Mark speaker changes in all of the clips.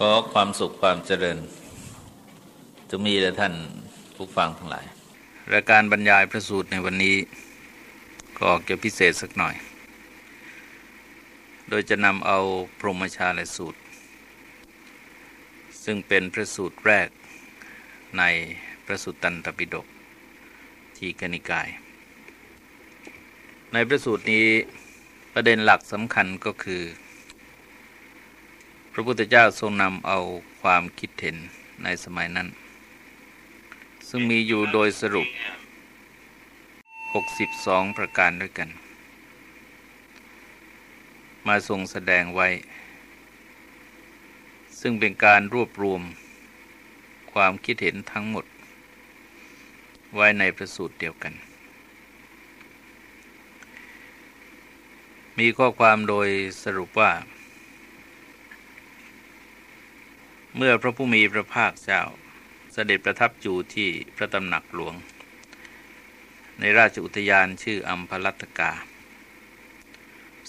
Speaker 1: ขอความสุขความเจริญจะมีแด่ท่านผู้ฟังทั้งหลายรายการบรรยายพระสูตรในวันนี้ ก็ออกจะพิเศษสักหน่อย โดยจะนำเอาพรหมชาลสูตร ซึ่งเป็นพระสูตรแรกในพระสุตตันตปิฎกทีกนิกาย ในพระสูตรนี้ประเด็นหลักสำคัญก็คือ ระพุทธเจ้าทรงนำเอาความคิดเห็นในสมัยนั้น ซึ่งมีอยู่โดยสรุป 62 ประการด้วยกัน มาทรงแสดงไว้ ซึ่งเป็นการรวบรวม ความคิดเห็นทั้งหมด ไว้ในประสูตรเดียวกัน มีข้อความโดยสรุปว่า เมื่อพระผู้มีพระภาคเจ้าเสด็จประทับอยู่ที่พระตำหนักหลวง ในราชอุทยานชื่ออัมพลัตกา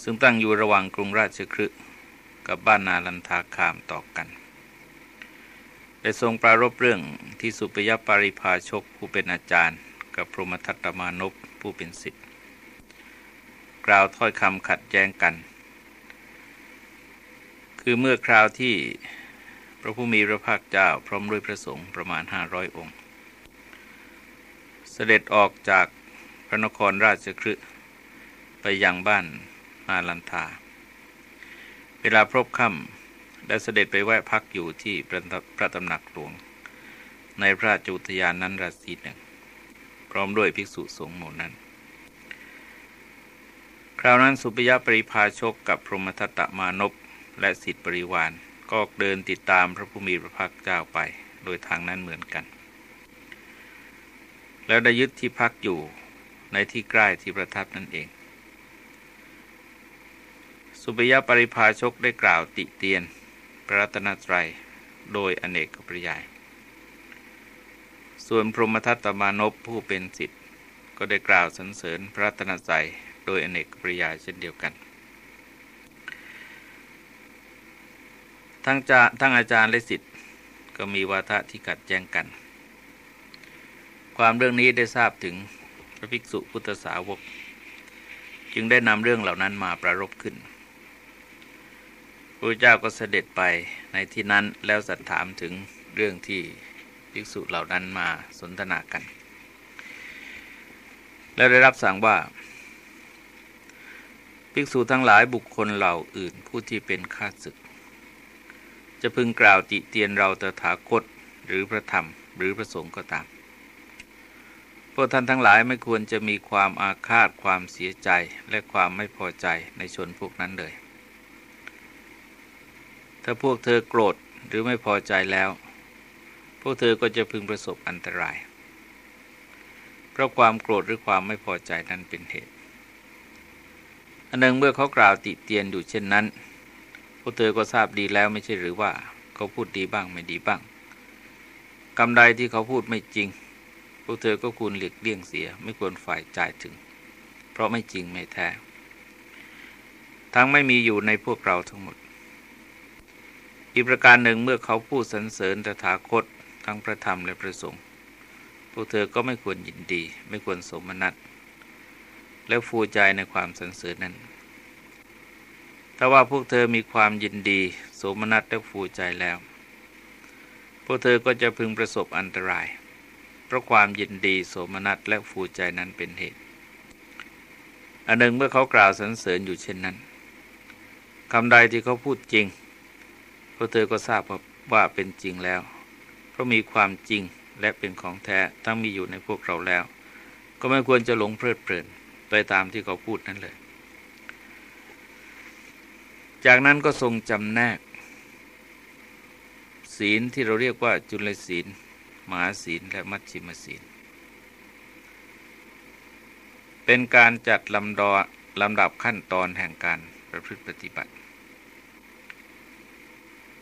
Speaker 1: ซึ่งตั้งอยู่ระหว่างกรุงราชคฤห์กับบ้านนาลันทาคามต่อกันได้ทรงปรารบเรื่องที่สุปยปาริภาชกผู้เป็นอาจารย์ กับพรหมทัตมานพผู้เป็นศิษย์กล่าวถ้อยคำขัดแย้งกัน คือเมื่อคราวที่ พระผู้มีพระภาคเจ้าพร้อมด้วยพระสงฆ์ประมาณห้าร้อยองค์ เสด็จออกจากพระนครราชคฤห์ไปยังบ้านมาลันทา เวลาพบค่ำได้เสด็จไปไหว้พักอยู่ที่พระตำหนักหลวง ในพระจุตยานนั้นราศีหนึ่ง พร้อมด้วยภิกษุสงฆ์หมู่นั้น คราวนั้นสุปยปริพาชกกับพรหมทัตตมานพและสิทธิปริวาน ก็เดินติดตามพระผู้มีพระภาคเจ้าไป โดยทางนั้นเหมือนกัน แล้วได้ยึดที่พักอยู่ในที่ใกล้ที่ประทับนั่นเอง สุปยปริภาชกได้กล่าวติเตียนพระรัตนตรัยโดยอเนกปริยาย ส่วนพรหมทัตตมานพผู้เป็นสิทธิ์ก็ได้กล่าวสรรเสริญพระรัตนตรัยโดยอเนกปริยายเช่นเดียวกัน ทั้งจะทั้งอาจารย์และสิทธิ์ก็มีวาทะที่ขัดแย้งกัน ความเรื่องนี้ได้ทราบถึงพระภิกษุพุทธสาวก จึงได้นำเรื่องเหล่านั้นมาประรบขึ้นพระเจ้าก็เสด็จไปในที่นั้นแล้วสัตถามถึงเรื่องที่ภิกษุเหล่านั้นมาสนทนากัน แล้วได้รับสั่งว่า ภิกษุทั้งหลายบุคคลเหล่าอื่นผู้ที่เป็นข้าศึก จะพึงกล่าวติเตียนเราตถาคตหรือพระธรรมหรือพระสงฆ์ก็ตาม พวกท่านทั้งหลายไม่ควรจะมีความอาฆาตความเสียใจและความไม่พอใจในชนพวกนั้นเลย ถ้าพวกเธอโกรธหรือไม่พอใจแล้ว พวกเธอก็จะพึงประสบอันตราย เพราะความโกรธหรือความไม่พอใจนั้นเป็นเหตุอันหนึ่งเมื่อเขากล่าวติเตียนอยู่เช่นนั้น วกเธอก็ทราบดีแล้วไม่ใช่หรือว่าเขาพูดดีบ้างไม่ดีบ้างกำใดที่เขาพูดไม่จริง พวกเธอก็ควรหลีกเลี่ยงเสีย ไม่ควรฝ่ายจ่ายถึง เพราะไม่จริงไม่แท้ ทั้งไม่มีอยู่ในพวกเราทั้งหมด อีกประการหนึ่งเมื่อเขาพูดสรรเสริญตถาคตทั้งพระธรรมและพระสงฆ์พวกเธอก็ไม่ควรยินดี ไม่ควรสมนัตและฟูใจในความสรรเสริญนั้น ถ้าว่าพวกเธอมีความยินดีโสมนัสและฟูใจแล้ว พวกเธอก็จะพึงประสบอันตราย เพราะความยินดีโสมนัสและฟูใจนั้นเป็นเหตุ อันหนึ่งเมื่อเขากล่าวสรรเสริญอยู่เช่นนั้นคำใดที่เขาพูดจริง พวกเธอก็ทราบว่าเป็นจริงแล้ว เพราะมีความจริงและเป็นของแท้ทั้งมีอยู่ในพวกเราแล้ว ก็ไม่ควรจะหลงเพลิดเพลินไปตามที่เขาพูดนั้นเลย จากนั้นก็ทรงจำแนก ศีลที่เราเรียกว่าจุลศีลมหาศีลและมัชชิมศีล เป็นการจัดลำดอลำดับขั้นตอนแห่งการประพฤติปฏิบัติ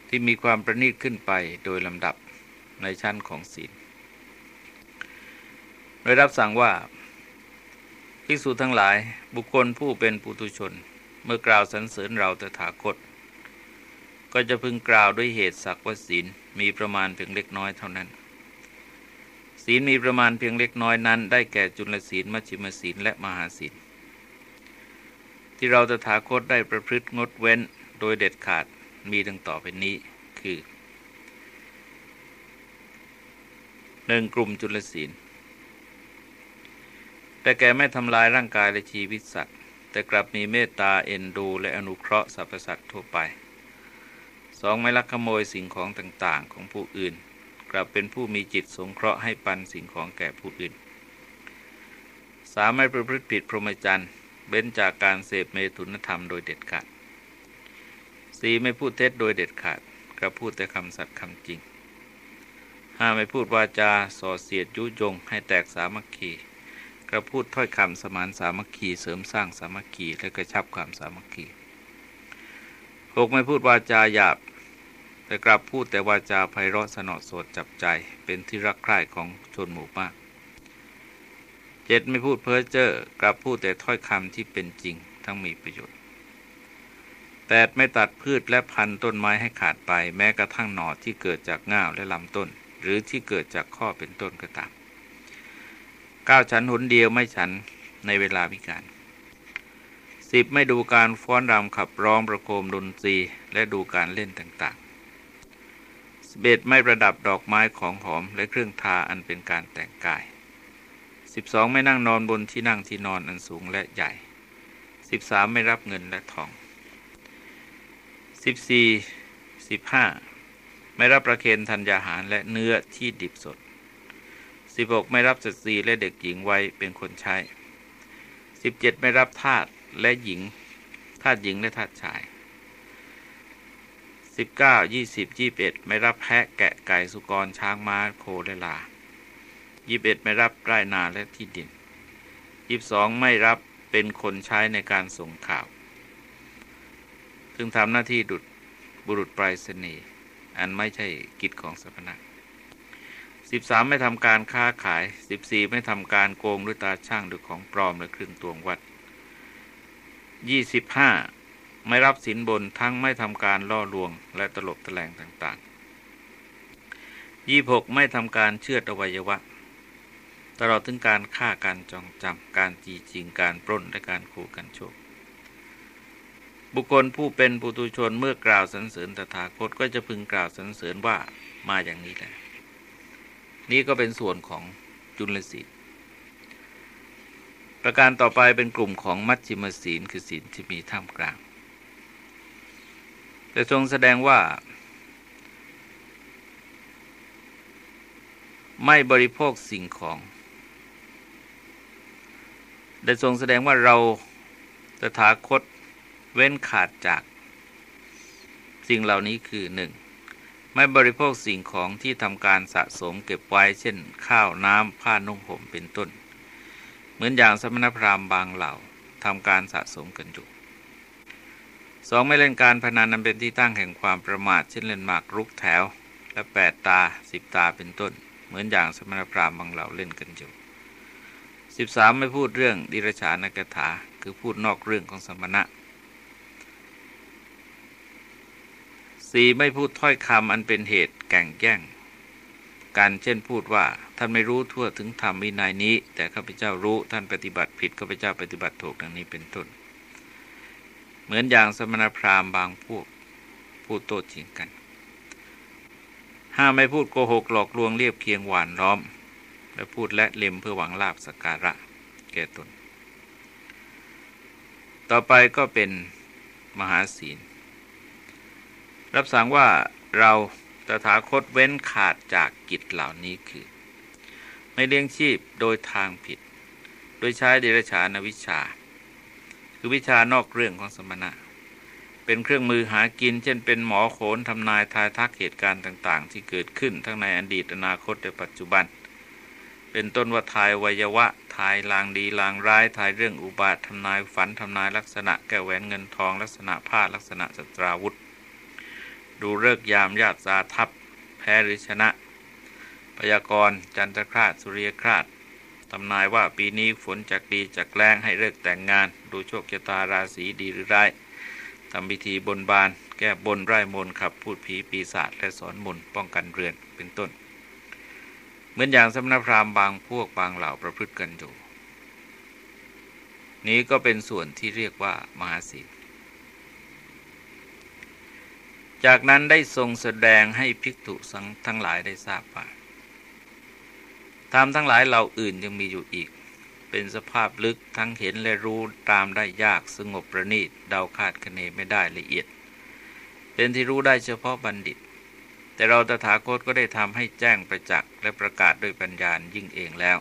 Speaker 1: ที่มีความประณีตขึ้นไปโดยลำดับในชั้นของศีลโดยรับสั่งว่าภิกษุทั้งหลายบุคคลผู้เป็นปุตุชน เมื่อกล่าวสรรเสริญเราตถาคตก็ก็จะพึงกล่าวด้วยเหตุสักว่าศีลมีประมาณเพียงเล็กน้อยเท่านั้น ศีลมีประมาณเพียงเล็กน้อยนั้น ได้แก่จุลศีลมัชฌิมศีลและมหาศีลที่เราตถาคตได้ประพฤติงดเว้นโดยเด็ดขาดมีดังต่อไปนี้คือหนึ่งกลุ่มจุลศีล แต่แกไม่ทำลายร่างกายและชีวิตสัตว์ แต่กลับมีเมตตาเอ็นดู และอนุเคราะห์สรรพสัตว์ทั่วไปสองไม่ลักขโมยสิ่งของต่างๆ ของผู้อื่น กลับเป็นผู้มีจิตสงเคราะห์ให้ปันสิ่งของแก่ผู้อื่นสามไม่ประพฤติผิดพรหมจรรย์เบ้นจากการเสพเมตุนธรรมโดยเด็ดขาดสี่ไม่พูดเท็จโดยเด็ดขาดกระพูดแต่คำสัตย์คำจริงห้าไม่พูดวาจาส่อเสียดยุยงให้แตกสามัคคี กระพูดถ้อยคำสมานสามัคคีเสริมสร้างสามัคคีและกระชับความสามัคคีหกไม่พูดวาจาหยาบ แต่กลับพูดแต่วาจาไพเราะสนอสดจับใจเป็นที่รักใคร่ของชนหมู่มากเจ็ดไม่พูดเพ้อเจ้อกลับพูดแต่ถ้อยคำที่เป็นจริงทั้งมีประโยชน์แปดไม่ตัดพืชและพันต้นไม้ให้ขาดไป แม้กระทั่งหน่อที่เกิดจากง่าวและลำต้น หรือที่เกิดจากข้อเป็นต้นก็ตาม ก้าวฉันหนเดียวไม่ฉันในเวลาพิการสิบไม่ดูการฟ้อนรำขับร้องประโคมดนตรีและดูการเล่นต่างๆสิบเอ็ดไม่ประดับดอกไม้ของหอมและเครื่องทาอันเป็นการแต่งกายสิบสองไม่นั่งนอนบนที่นั่งที่นอนอันสูงและใหญ่สิบสามไม่รับเงินและทองสิบสี่สิบห้าไม่รับประเคนธัญญาหารและเนื้อที่ดิบสด สิบหกไม่รับสตรีและเด็กหญิงไว้เป็นคนใช้สิบเจ็ดไม่รับทาสและหญิงทาสหญิงและทาสชายสิบเก้ายี่สิบยี่บเอ็ดไม่รับแพะแกะไก่สุกรช้างม้าโคและลายี่บเอ็ดไม่รับไร่นาและที่ดินยี่บสองไม่รับเป็นคนใช้ในการส่งข่าว ซึ่งทำหน้าที่ดุดบุรุษไปรษณีย์อันไม่ใช่กิจของสมณะ สิบสามไม่ทำการค้าขายสิบสี่ไม่ทำการโกงด้วยตาช่างด้วยของปลอมและเครื่องตวงวัดยี่สิบห้าไม่รับสินบนทั้งไม่ทำการล่อลวงและตลบตะแลงต่างๆยี่หกไม่ทำการเชื่ออวัยวะ ตลอดถึงการฆ่าการจองจำการจีจริงการปล้นและการขู่กันโชคบุคคลผู้เป็นปุตุชนเมื่อกล่าวสรรเสริญตถาคตก็จะพึงกล่าวสรรเสริญว่ามาอย่างนี้แหละ นี่ก็เป็นส่วนของจุลศีลประการต่อไปเป็นกลุ่มของมัชฌิมศีลคือศีลที่มีท่ามกลาง แต่ทรงแสดงว่า ไม่บริโภคสิ่งของได้ทรงแสดงว่าเราตถาคตเว้นขาดจาก สิ่งเหล่านี้คือหนึ่ง ไม่บริโภคสิ่งของที่ทำการสะสมเก็บไว้ เช่น ข้าวน้ำผ้านุ่งห่มเป็นต้น เหมือนอย่างสมณพราหมณ์บางเหล่าทำการสะสมกันอยู่สองไม่เล่นการพนันนั้นเป็นที่ตั้งแห่งความประมาท เช่นเล่นหมากรุกแถว และแปดตาสิบตาเป็นต้น เหมือนอย่างสมณพราหมณ์บางเหล่าเล่นกันอยู่สิบสามไม่พูดเรื่องดิรชานกถาคือพูดนอกเรื่องของสมณะ สี่ไม่พูดถ้อยคำอันเป็นเหตุแก่งแย่งการเช่นพูดว่าท่านไม่รู้ทั่วถึงธรรมวินัยนี้ แต่ข้าพเจ้ารู้ท่านปฏิบัติผิดข้าพเจ้าปฏิบัติถูกดังนี้เป็นต้น เหมือนอย่างสมณพราหมณ์บางพวกพูดโต้เถียงกัน ห้าไม่พูดโกหกหลอกลวงเรียบเคียงหวานล้อม และพูดและเล็มเพื่อหวังลาบสการะแก่ตน ต่อไปก็เป็นมหาศีล รับสั่งว่าเราตถาคตเว้นขาดจากกิจเหล่านี้คือ ไม่เลี้ยงชีพโดยทางผิด โดยใช้เดรัจฉานวิชา คือวิชานอกเรื่องของสมณะ เป็นเครื่องมือหากิน เช่นเป็นหมอโขนทำนายทายทักเหตุการณ์ต่าง ๆ ที่เกิดขึ้นทั้งในอดีตอนาคตและปัจจุบัน เป็นต้นว่าทายวัยวะทายลางดีลางร้ายทายเรื่องอุบาททำนายฝันทำนายลักษณะแก้วแหวนเงินทองลักษณะผ้าลักษณะสตราวุธ ดูเลิกยามญาติสาทัพ แพ้หรือชนะ พยากรณ์จันทคราชสุริยคราชทำนายว่าปีนี้ฝนจากดีจากแรงให้เลิกแต่งงาน ดูโชคชะตาราศีดีหรือร้ายทำพิธีบนบาน แก้บนไร้มนขับพูดผีปีศาจและสอนมนป้องกันเรือนเป็นต้น เหมือนอย่างสำนักพราหมณ์บางพวกบางเหล่าประพฤติกันอยู่ นี้ก็เป็นส่วนที่เรียกว่ามหาศีล จากนั้นได้ทรงแสดงให้ภิกษุสังทั้งหลายได้ทราบว่าธรรมทั้งหลายเหล่าอื่นยังมีอยู่อีก เป็นสภาพลึกทั้งเห็นและรู้ตามได้ยากสงบประณีตเดาคาดคะเนไม่ได้ละเอียด เป็นที่รู้ได้เฉพาะบัณฑิต แต่เราตถาคตก็ได้ทำให้แจ้งประจักษ์และประกาศด้วยปัญญายิ่งเองแล้ว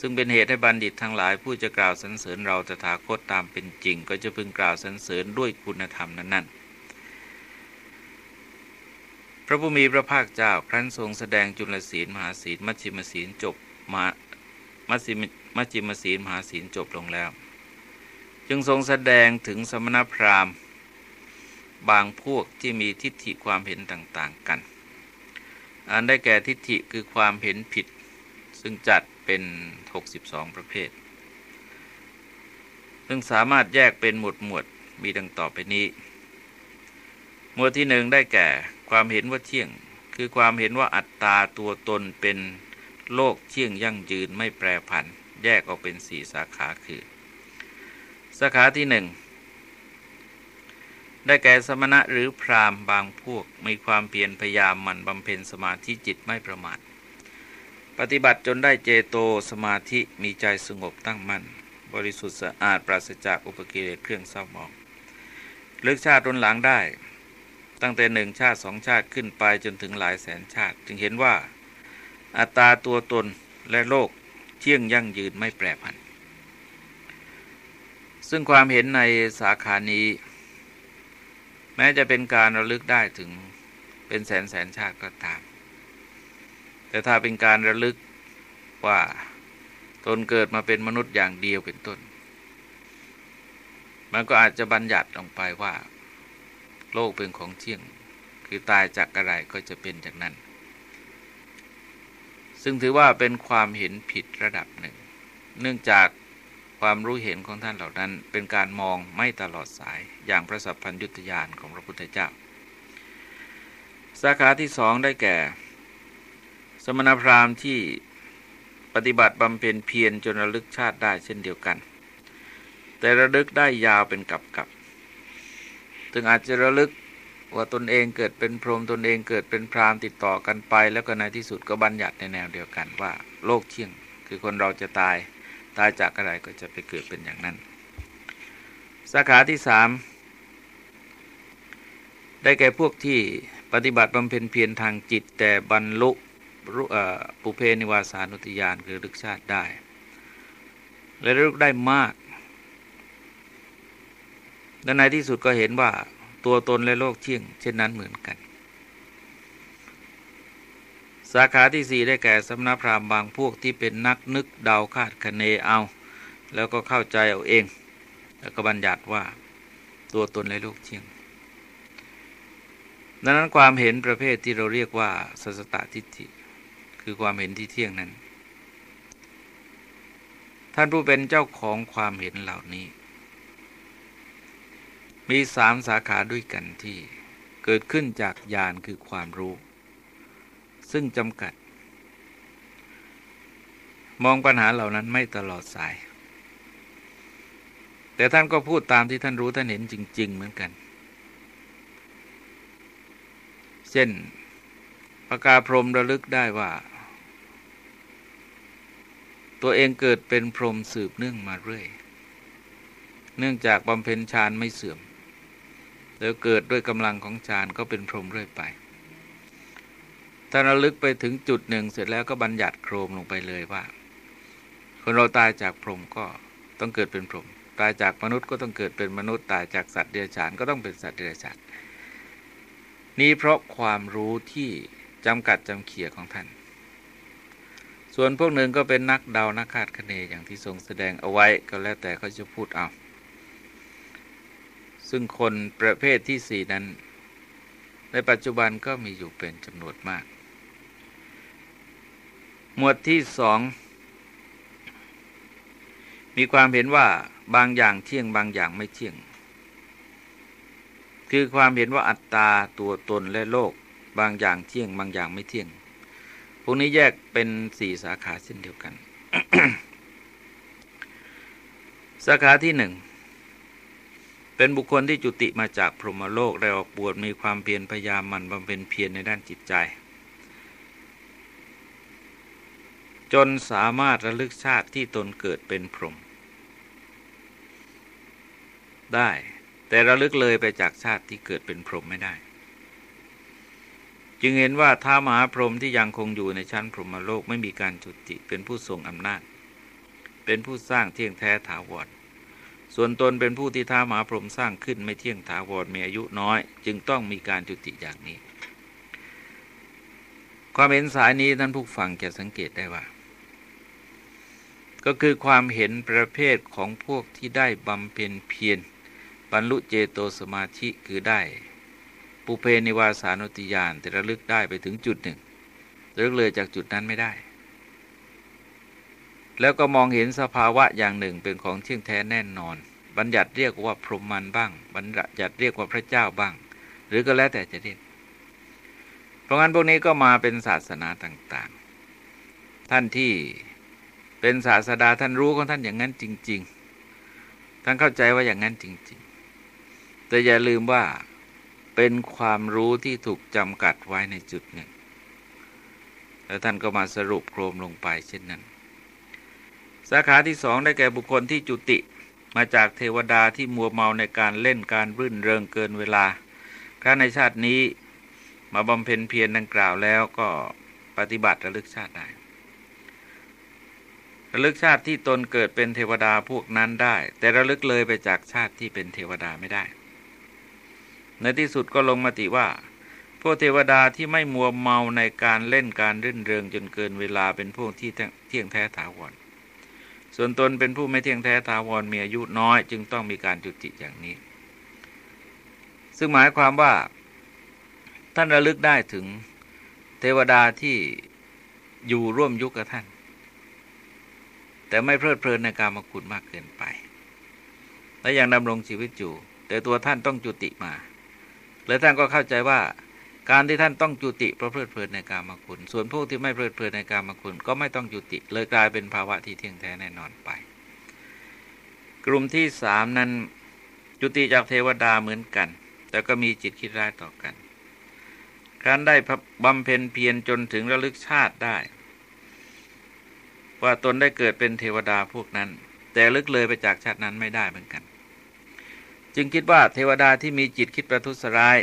Speaker 1: ซึ่งเป็นเหตุให้บัณฑิตทั้งหลายผู้จะกล่าวสรรเสริญเราตถาคตตามเป็นจริง ก็จะพึงกล่าวสรรเสริญด้วยคุณธรรมนั้นๆ พระผู้มีพระภาคเจ้าครั้นทรงแสดงจุลศีลมหาศีลมัชชิมศีลจบมามัชชิมมัชชิมศีลมหาศีลจบลงแล้ว จึงทรงแสดงถึงสมณพราหมณ์ บางพวกที่มีทิฏฐิความเห็นต่างๆกัน อันได้แก่ทิฏฐิคือความเห็นผิด ซึ่งจัดเป็น 62 ประเภท ซึ่งสามารถแยกเป็นหมวดหมวดมีดังต่อไปนี้ หมวดที่หนึ่งได้แก่ ความเห็นว่าเที่ยง คือความเห็นว่าอัตตาตัวตนเป็นโลกเที่ยงยั่งยืนไม่แปรผัน แยกออกเป็นสี่สาขาคือ สาขาที่หนึ่งได้แก่สมณะหรือพรามบางพวกมีความเพียรพยายามมันบำเพ็ญสมาธิจิตไม่ประมาทปฏิบัติจนได้เจโตสมาธิมีใจสงบตั้งมั่น บริสุทธิ์สะอาดปราศจากอุปกิเลสเครื่องเศร้าหมอง ลึกชาติรุนหลังได้ ตั้งแต่หนึ่งชาติสองชาติขึ้นไปจนถึงหลายแสนชาติ จึงเห็นว่า อัตราตัวตนและโลกเที่ยงยั่งยืนไม่แปรผัน ซึ่งความเห็นในสาขานี้ แม้จะเป็นการระลึกได้ถึงเป็นแสนแสนชาติก็ตาม แต่ถ้าเป็นการระลึกว่าตนเกิดมาเป็นมนุษย์อย่างเดียวเป็นต้น มันก็อาจจะบัญญัติลงไปว่า โลกเป็นของเที่ยง คือตายจากอะไรก็จะเป็นอย่างนั้น ซึ่งถือว่าเป็นความเห็นผิดระดับหนึ่ง เนื่องจากความรู้เห็นของท่านเหล่านั้น เป็นการมองไม่ตลอดสายอย่างพระสัพพัญยุตยานของพระพุทธเจ้า สาขาที่สองได้แก่ สมณพราหมณ์ที่ปฏิบัติบำเพ็ญเพียรจนระลึกชาติได้เช่นเดียวกัน แต่ระลึกได้ยาวเป็นกับกับ ถึงอาจจะระลึกว่าตนเองเกิดเป็นพรหมตนเองเกิดเป็นพรามติดต่อกันไป แล้วก็ในที่สุดก็บัญญัติในแนวเดียวกันว่า โลกเที่ยง คือคนเราจะตายตายจากอะไรก็จะไปเกิดเป็นอย่างนั้น สาขาที่สามได้แก่พวกที่ปฏิบัติบำเพ็ญเพียรทางจิตแต่บรรลุปุเพนิวาสานุติยานคือลึกชาติได้ และลึกได้มาก และในที่สุดก็เห็นว่าตัวตนและโลกเที่ยง เช่นนั้นเหมือนกัน สาขาที่สี่ได้แก่สำนักพราหมณ์บางพวกที่เป็นนักนึกเดาคาดคะเนเอา แล้วก็เข้าใจเอาเอง แล้วก็บัญญัติว่าตัวตนและโลกเที่ยงดังนั้นความเห็นประเภทที่เราเรียกว่าสัสตทิฏฐิคือความเห็นที่เที่ยงนั้น ท่านผู้เป็นเจ้าของความเห็นเหล่านี้ มีสามสาขาด้วยกันที่เกิดขึ้นจากญาณคือความรู้ ซึ่งจำกัด มองปัญหาเหล่านั้นไม่ตลอดสาย แต่ท่านก็พูดตามที่ท่านรู้ท่านเห็นจริง ๆ เหมือนกัน เช่นประกาพรมระลึกได้ว่า ตัวเองเกิดเป็นพรมสืบเนื่องมาเรื่อย เนื่องจากบำเพ็ญฌานไม่เสื่อม แล้วเกิดด้วยกำลังของฌานก็เป็นพรหมเรื่อยไป ถ้าเราลึกไปถึงจุดหนึ่งเสร็จแล้วก็บัญญัติโครมลงไปเลยว่า คนเราตายจากพรหมก็ต้องเกิดเป็นพรหมตายจากมนุษย์ก็ต้องเกิดเป็นมนุษย์ตายจากสัตว์เดรัจฉานก็ต้องเป็นสัตว์เดรัจฉานนี้เพราะความรู้ที่จำกัดจำเขี่ยของท่าน ส่วนพวกหนึ่งก็เป็นนักเดานักคาดคะเนอย่างที่ทรงแสดงเอาไว้ก็แล้วแต่เขาจะพูดเอา ซึ่งคนประเภทที่สี่นั้น ในปัจจุบันก็มีอยู่เป็นจำนวนมาก หมวดที่สองมีความเห็นว่าบางอย่างเที่ยงบางอย่างไม่เที่ยง คือความเห็นว่าอัตตาตัวตนและโลก บางอย่างเที่ยงบางอย่างไม่เที่ยง พวกนี้แยกเป็นสี่สาขาเช่นเดียวกัน สาขาที่หนึ่ง เป็นบุคคลที่จุติมาจากพรหมโลกได้ออกบวชมีความเพียรพยายามมันบำเพ็ญเพียรในด้านจิตใจ จนสามารถระลึกชาติที่ตนเกิดเป็นพรหมได้ แต่ระลึกเลยไปจากชาติที่เกิดเป็นพรหมไม่ได้ จึงเห็นว่าท้ามหาพรหมที่ยังคงอยู่ในชั้นพรหมโลกไม่มีการจุติเป็นผู้ทรงอำนาจ เป็นผู้สร้างเที่ยงแท้ถาวร ส่วนตนเป็นผู้ที่ท้าหมาพรหมสร้างขึ้นไม่เที่ยงถาวรมีอายุน้อย จึงต้องมีการจุติอย่างนี้ ความเห็นสายนี้ท่านผู้ฟังจะสังเกตได้ว่า ก็คือความเห็นประเภทของพวกที่ได้บำเพ็ญเพียรบรรลุเจโตสมาธิคือได้ ปุเพนิวาสานุติยานแต่ระลึกได้ไปถึงจุดหนึ่งระลึกเลยจากจุดนั้นไม่ได้ แล้วก็มองเห็นสภาวะอย่างหนึ่งเป็นของเที่ยงแท้แน่นอน บัญญัติเรียกว่าพรหมันบ้าง บัญญัติเรียกว่าพระเจ้าบ้าง หรือก็แล้วแต่จะเรียกเพราะงั้นพวกนี้ก็มาเป็นศาสนาต่างๆ ท่านที่เป็นศาสดาท่านรู้ของท่านอย่างนั้นจริง ๆ ท่านเข้าใจว่าอย่างนั้นจริง ๆ แต่อย่าลืมว่าเป็นความรู้ที่ถูกจำกัดไว้ในจุดหนึ่งแล้วท่านก็มาสรุปโครมลงไปเช่นนั้น สาขาที่สองได้แก่บุคคลที่จุติมาจากเทวดาที่มัวเมาในการเล่นการรื่นเริงเกินเวลาข้าในชาตินี้มาบำเพ็ญเพียรดังกล่าวแล้วก็ปฏิบัติระลึกชาติได้ ระลึกชาติที่ตนเกิดเป็นเทวดาพวกนั้นได้ แต่ระลึกเลยไปจากชาติที่เป็นเทวดาไม่ได้ ในที่สุดก็ลงมติว่าพวกเทวดาที่ไม่มัวเมาในการเล่นการรื่นเริงจนเกินเวลาเป็นพวกที่เที่ยงแท้ถาวร ส่วนตนเป็นผู้ไม่เที่ยงแท้ทาวรมีอายุน้อย จึงต้องมีการจุติอย่างนี้ ซึ่งหมายความว่าท่านระลึกได้ถึงเทวดาที่อยู่ร่วมยุคกับท่าน แต่ไม่เพลิดเพลินในการมคุณมากเกินไป และยังดำรงชีวิตอยู่ แต่ตัวท่านต้องจุติมา และท่านก็เข้าใจว่า การที่ท่านต้องจุติเพราะเพลิดเพลินในการมคุณ ส่วนพวกที่ไม่เพลิดเพลินในการมคุณ ก็ไม่ต้องจุติ เลยกลายเป็นภาวะที่เที่ยงแท้แน่นอนไป กลุ่มที่สามนั้นจุติจากเทวดาเหมือนกัน แต่ก็มีจิตคิดร้ายต่อกัน การได้บำเพ็ญเพียรจนถึงระลึกชาติได้ ว่าตนได้เกิดเป็นเทวดาพวกนั้น แต่ลึกเลยไปจากชาตินั้นไม่ได้เหมือนกัน จึงคิดว่าเทวดาที่มีจิตคิดประทุษร้าย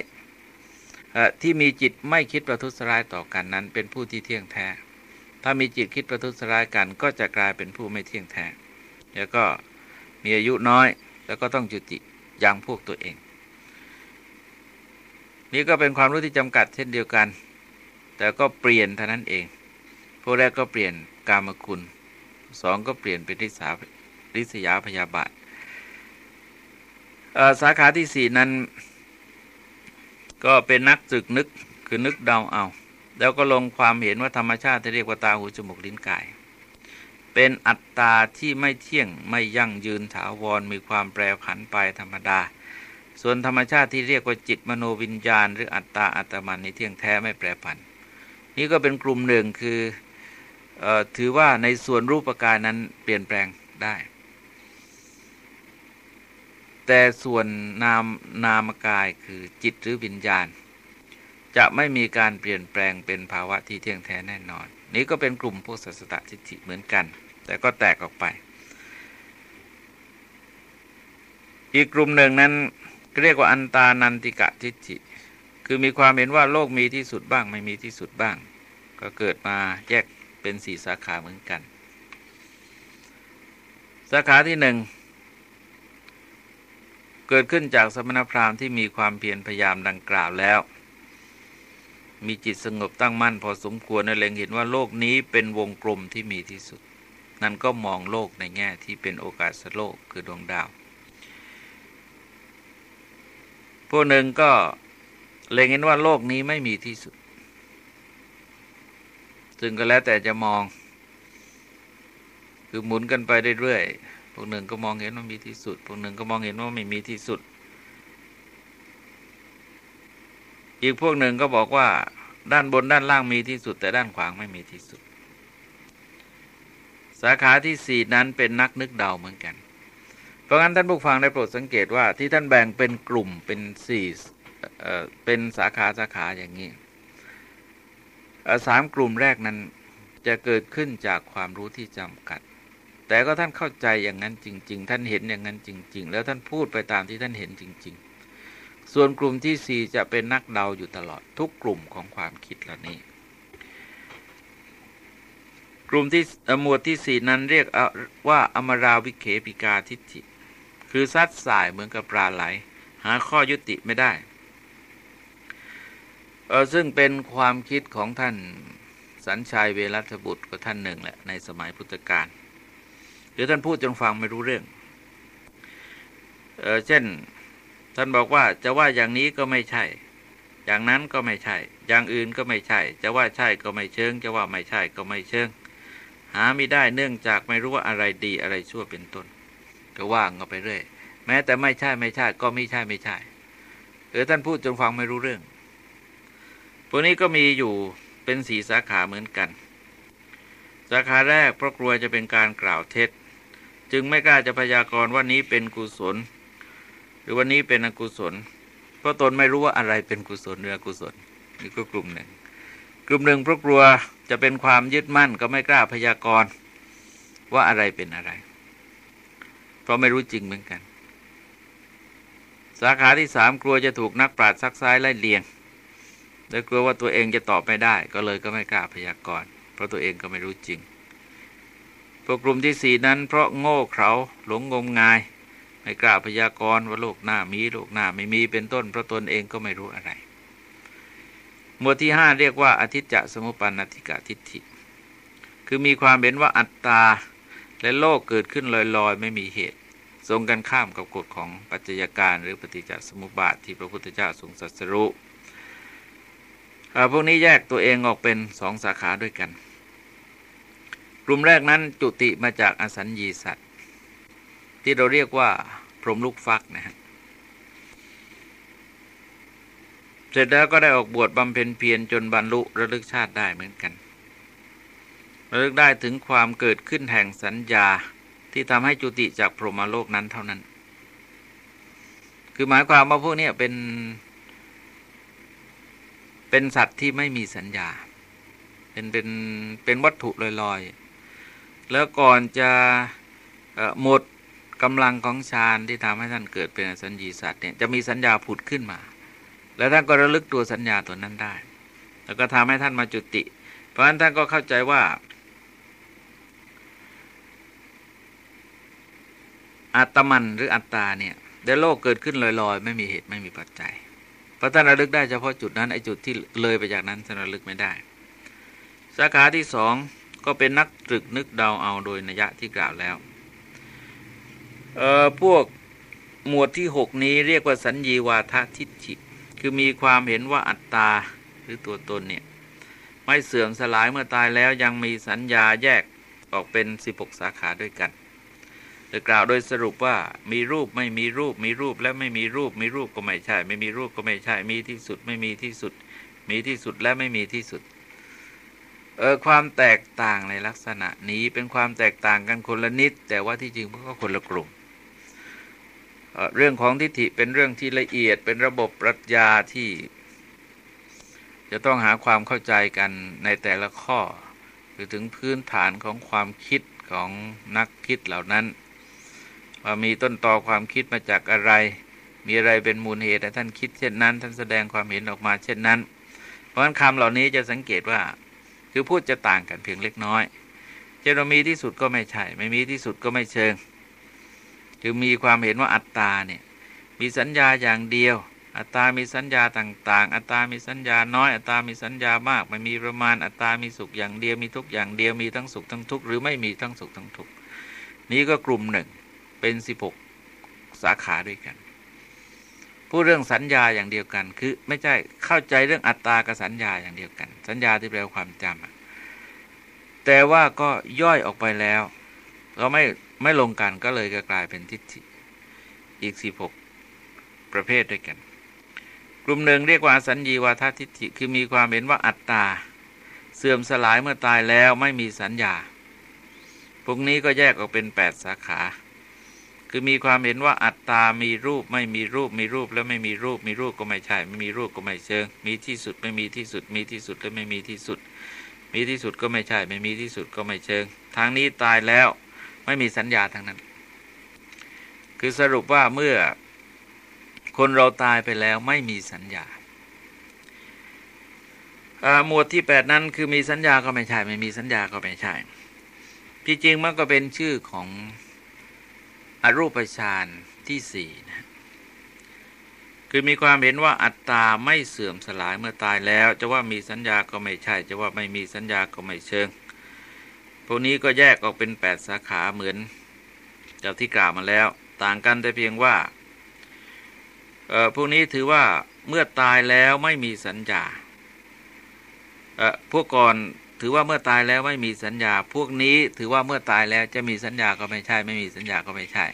Speaker 1: ที่มีจิตไม่คิดประทุษร้ายต่อกันนั้น เป็นผู้ที่เที่ยงแท้ ถ้ามีจิตคิดประทุษร้ายกัน ก็จะกลายเป็นผู้ไม่เที่ยงแท้ แล้วก็มีอายุน้อย แล้วก็ต้องจุติอย่างพวกตัวเอง นี่ก็เป็นความรู้ที่จำกัดเช่นเดียวกัน แต่ก็เปลี่ยนเท่านั้นเอง พวกแรกก็เปลี่ยนกามคุณสองก็เปลี่ยนเป็นริษาริษยาพยาบาทสาขาที่สี่นั้น ก็เป็นนักจึกนึกคือนึกเดาเอา แล้วก็ลงความเห็นว่าธรรมชาติที่เรียกว่าตาหูจมูกลิ้นกาย เป็นอัตตาที่ไม่เที่ยงไม่ยั่งยืนถาวรมีความแปรผันไปธรรมดา ส่วนธรรมชาติที่เรียกว่าจิตมโนวิญญาณ หรืออัตตาอัตมันในเที่ยงแท้ไม่แปรผัน นี่ก็เป็นกลุ่มหนึ่งคืออถือว่าในส่วนรูปกายนั้นเปลี่ยนแปลงได้ แต่ส่วนนามนามกายคือจิตหรือวิญญาณ จะไม่มีการเปลี่ยนแปลงเป็นภาวะที่เที่ยงแท้แน่นอน นี้ก็เป็นกลุ่มพวกสัสตทิฏฐิเหมือนกัน แต่ก็แตกออกไป อีกกลุ่มหนึ่งนั้นเรียกว่าอันตานันติกะทิฏฐิคือมีความเห็นว่าโลกมีที่สุดบ้าง ไม่มีที่สุดบ้าง ก็เกิดมาแยกเป็นสี่สาขาเหมือนกัน สาขาที่หนึ่ง เกิดขึ้นจากสมณพราหมณ์ที่มีความเพียรพยายามดังกล่าวแล้ว มีจิตสงบตั้งมั่น พอสมควรในเล็งเห็นว่าโลกนี้เป็นวงกลมที่มีที่สุด นั่นก็มองโลกในแง่ที่เป็นโอกาสโลกคือดวงดาวพวกหนึ่งก็เล็งเห็นว่าโลกนี้ไม่มีที่สุด ซึ่งก็แล้วแต่จะมอง คือหมุนกันไปเรื่อย พวกหนึ่งก็มองเห็นว่ามีที่สุด พวกหนึ่งก็มองเห็นว่าไม่มีที่สุด อีกพวกหนึ่งก็บอกว่า ด้านบนด้านล่างมีที่สุด แต่ด้านขวางไม่มีที่สุด สาขาที่สี่นั้นเป็นนักนึกเดาเหมือนกัน เพราะงั้นท่านผู้ฟังได้โปรดสังเกตว่าที่ท่านแบ่งเป็นกลุ่มเป็นสี่เป็นสาขาสาขาอย่างนี้สามกลุ่มแรกนั้นจะเกิดขึ้นจากความรู้ที่จำกัด แต่ก็ท่านเข้าใจอย่างนั้นจริง ๆ ท่านเห็นอย่างนั้นจริง ๆ แล้วท่านพูดไปตามที่ท่านเห็นจริง ๆ ส่วนกลุ่มที่สี่จะเป็นนักเดาอยู่ตลอดทุกกลุ่มของความคิดเหล่านี้ กลุ่มที่หมวดที่สี่นั้นเรียกว่าอมราวิเคปิกาทิฏฐิ คือซัดสายเหมือนกับปลาไหล หาข้อยุติไม่ได้เออซึ่งเป็นความคิดของท่านสัญชัยเวรัตบุตรก็ท่านหนึ่งแหละในสมัยพุทธกาล หรือท่านพูดจนฟังไม่รู้เรื่องเออเช่น ท่านบอกว่าจะว่าอย่างนี้ก็ไม่ใช่ อย่างนั้นก็ไม่ใช่ อย่างอื่นก็ไม่ใช่ จะว่าใช่ก็ไม่เชิง จะว่าไม่ใช่ก็ไม่เชิง หาไม่ได้เนื่องจากไม่รู้ว่าอะไรดีอะไรชั่วเป็นต้น ก็ว่างก็ไปเรื่อยแม้แต่ไม่ใช่ไม่ใช่ ก็ไม่ใช่ไม่ใช่เออท่านพูดจนฟังไม่รู้เรื่องพวกนี้ก็มีอยู่เป็นสีสาขาเหมือนกัน สาขาแรกเพราะกลัวจะเป็นการกล่าวเท็จ จึงไม่กล้าจะพยากรณ์ว่านี้เป็นกุศล หรือวันนี้เป็นอกุศล เพราะตนไม่รู้ว่าอะไรเป็นกุศลหรืออกุศลนี่ก็กลุ่มหนึ่ง กลุ่มหนึ่งเพราะกลัวจะเป็นความยึดมั่นก็ไม่กล้าพยากรณ์ว่าอะไรเป็นอะไร เพราะไม่รู้จริงเหมือนกัน สาขาที่สามกลัวจะถูกนักปราชญ์ซักซ้ายไล่เลียงแลวกลัวว่าตัวเองจะตอบไม่ได้ ก็เลยก็ไม่กล้าพยากรณ์เพราะตัวเองก็ไม่รู้จริง พวกกลุ่มที่สี่นั้น เพราะโง่เขลาหลงงมงาย ไม่กล้าพยากรณ์ว่าโลกหน้ามีโลกหน้าไม่มีเป็นต้นเพราะตนเองก็ไม่รู้อะไร หมวดที่ห้าเรียกว่าอธิจจสมุปปนติกาทิฏฐิ คือมีความเห็นว่าอัตตาและโลกเกิดขึ้นลอยๆ ไม่มีเหตุ ทรงกันข้ามกับกฎของปัจจัยการหรือปฏิจจสมุปบาทที่พระพุทธเจ้าทรงสัสรุพวกนี้แยกตัวเองออกเป็นสองสาขาด้วยกัน กลุ่มแรกนั้นจุติมาจากอสัญญีสัตว์ ที่เราเรียกว่า พรหมลูกฟักนะฮะเสร็จแล้วก็ได้ออกบวชบำเพ็ญเพียรจนบรรลุระลึกชาติได้เหมือนกัน ระลึกได้ถึงความเกิดขึ้นแห่งสัญญาที่ทำให้จุติจากพรหมโลกนั้นเท่านั้น คือหมายความว่าพวกนี้เป็น เป็นสัตว์ที่ไม่มีสัญญา เป็นเป็นเป็นวัตถุลอยๆ แล้วก่อนจะหมดกำลังของฌานที่ทำให้ท่านเกิดเป็นสัญญีสัตว์เนี่ยจะมีสัญญาผุดขึ้นมา แล้วท่านก็ระลึกตัวสัญญาตัวนั้นได้ แล้วก็ทำให้ท่านมาจุติ เพราะฉะนั้นท่านก็เข้าใจว่า อัตมันหรืออัตตาเนี่ยในโลกเกิดขึ้นลอยๆ ไม่มีเหตุไม่มีปัจจัยเพราะท่านระลึกได้เฉพาะจุดนั้นไอ้จุดที่เลยไปจากนั้นท่านระลึกไม่ได้ สาขาที่สอง ก็เป็นนักตรึกนึกเดาเอาโดยนัยยะที่กล่าวแล้วพวกหมวดที่หกนี้เรียกว่าสัญญีวาททิฏฐิคือมีความเห็นว่าอัตตาหรือตัวตนเนี่ยไม่เสื่อมสลายเมื่อตายแล้วยังมีสัญญาแยกออกเป็น 16 สาขาด้วยกันจะกล่าวโดยสรุปว่ามีรูปไม่มีรูปมีรูปและไม่มีรูปมีรูปก็ไม่ใช่ ไม่มีรูปก็ไม่ใช่ มีที่สุดไม่มีที่สุด มีที่สุดและไม่มีที่สุด เออความแตกต่างในลักษณะนี้เป็นความแตกต่างกันคนละนิด แต่ว่าที่จริงก็คนละกลุ่มเเรื่องของทิฏฐิเป็นเรื่องที่ละเอียดเป็นระบบปรัชญาที่ จะต้องหาความเข้าใจกันในแต่ละข้อ หรือถึงพื้นฐานของความคิดของนักคิดเหล่านั้นว่ามีต้นตอความคิดมาจากอะไร มีอะไรเป็นมูลเหตุท่านคิดเช่นนั้น ท่านแสดงความเห็นออกมาเช่นนั้น เพราะฉะนั้นคำเหล่านี้จะสังเกตว่า คือพูดจะต่างกันเพียงเล็กน้อยเช่นมีที่สุดก็ไม่ใช่ ไม่มีที่สุดก็ไม่เชิง คือมีความเห็นว่าอัตตาเนี่ยมีสัญญาอย่างเดียว อัตตามีสัญญาต่างๆ อัตตามีสัญญาน้อย อัตตามีสัญญามาก ไม่มีประมาณ อัตตามีสุขอย่างเดียว มีทุกอย่างเดียว มีทั้งสุขทั้งทุกข์ หรือไม่มีทั้งสุขทั้งทุกข์ นี้ก็กลุ่มหนึ่ง เป็นสิบหกสาขาด้วยกัน พูดเรื่องสัญญาอย่างเดียวกัน คือไม่ใช่เข้าใจเรื่องอัตตากับสัญญาอย่างเดียวกัน สัญญาที่แปลว่าความจำแต่ว่าก็ย่อยออกไปแล้ว เราไม่ไม่ลงกันก็เลยกลายเป็นทิฏฐิอีกสิบหกประเภทด้วยกัน กลุ่มหนึ่งเรียกว่าสัญญีวาททิฏฐิคือมีความเห็นว่าอัตตา เสื่อมสลายเมื่อตายแล้วไม่มีสัญญา พวกนี้ก็แยกออกเป็นแปดสาขา คือมีความเห็นว่าอัตตา มีรูปไม่มีรูป มีรูปแล้วไม่มีรูป มีรูปก็ไม่ใช่ ไม่มีรูปก็ไม่เชิง มีที่สุดไม่มีที่สุด มีที่สุดแล้วไม่มีที่สุด มีที่สุดก็ไม่ใช่ ไม่มีที่สุดก็ไม่เชิง ทางนี้ตายแล้วไม่มีสัญญาทั้งนั้น คือสรุปว่าเมื่อคนเราตายไปแล้วไม่มีสัญญาหมวดที่ 8 นั้นคือมีสัญญาก็ไม่ใช่ ไม่มีสัญญาก็ไม่ใช่ที่จริงมันก็เป็นชื่อของ อรูปฌานที่สี่นะคือมีความเห็นว่าอัตตาไม่เสื่อมสลายเมื่อตายแล้ว จะว่ามีสัญญาก็ไม่ใช่ จะว่าไม่มีสัญญาก็ไม่เชิง พวกนี้ก็แยกออกเป็นแปดสาขาเหมือนจากที่กล่าวมาแล้ว ต่างกันแต่เพียงว่าพวกนี้ถือว่าเมื่อตายแล้วไม่มีสัญญาพวกก่อน ถือว่าเมื่อตายแล้วไม่มีสัญญา พวกนี้ถือว่าเมื่อตายแล้วจะมีสัญญาก็ไม่ใช่ ไม่มีสัญญาก็ไม่ใช่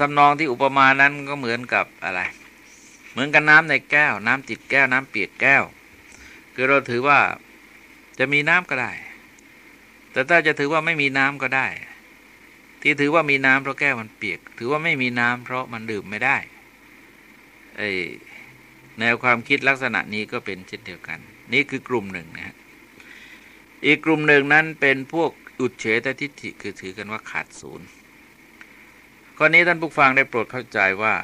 Speaker 1: ทำนองที่อุปมานั้นก็เหมือนกับอะไร เหมือนกับน้ำในแก้ว น้ำติดแก้วน้ำเปียกแก้ว คือเราถือว่าจะมีน้ำก็ได้ แต่ถ้าจะถือว่าไม่มีน้ำก็ได้ ที่ถือว่ามีน้ำเพราะแก้วมันเปียก ถือว่าไม่มีน้ำเพราะมันดื่มไม่ได้ไอแนวความคิดลักษณะนี้ก็เป็นเช่นเดียวกัน นี่คือกลุ่มหนึ่งนะฮะ อีกกลุ่มหนึ่งนั้นเป็นพวกอุดเฉตทิฏฐิคือถือกันว่าขาดศูนย์ข้อนี้ท่านผู้ฟังได้โปรดเข้าใจว่า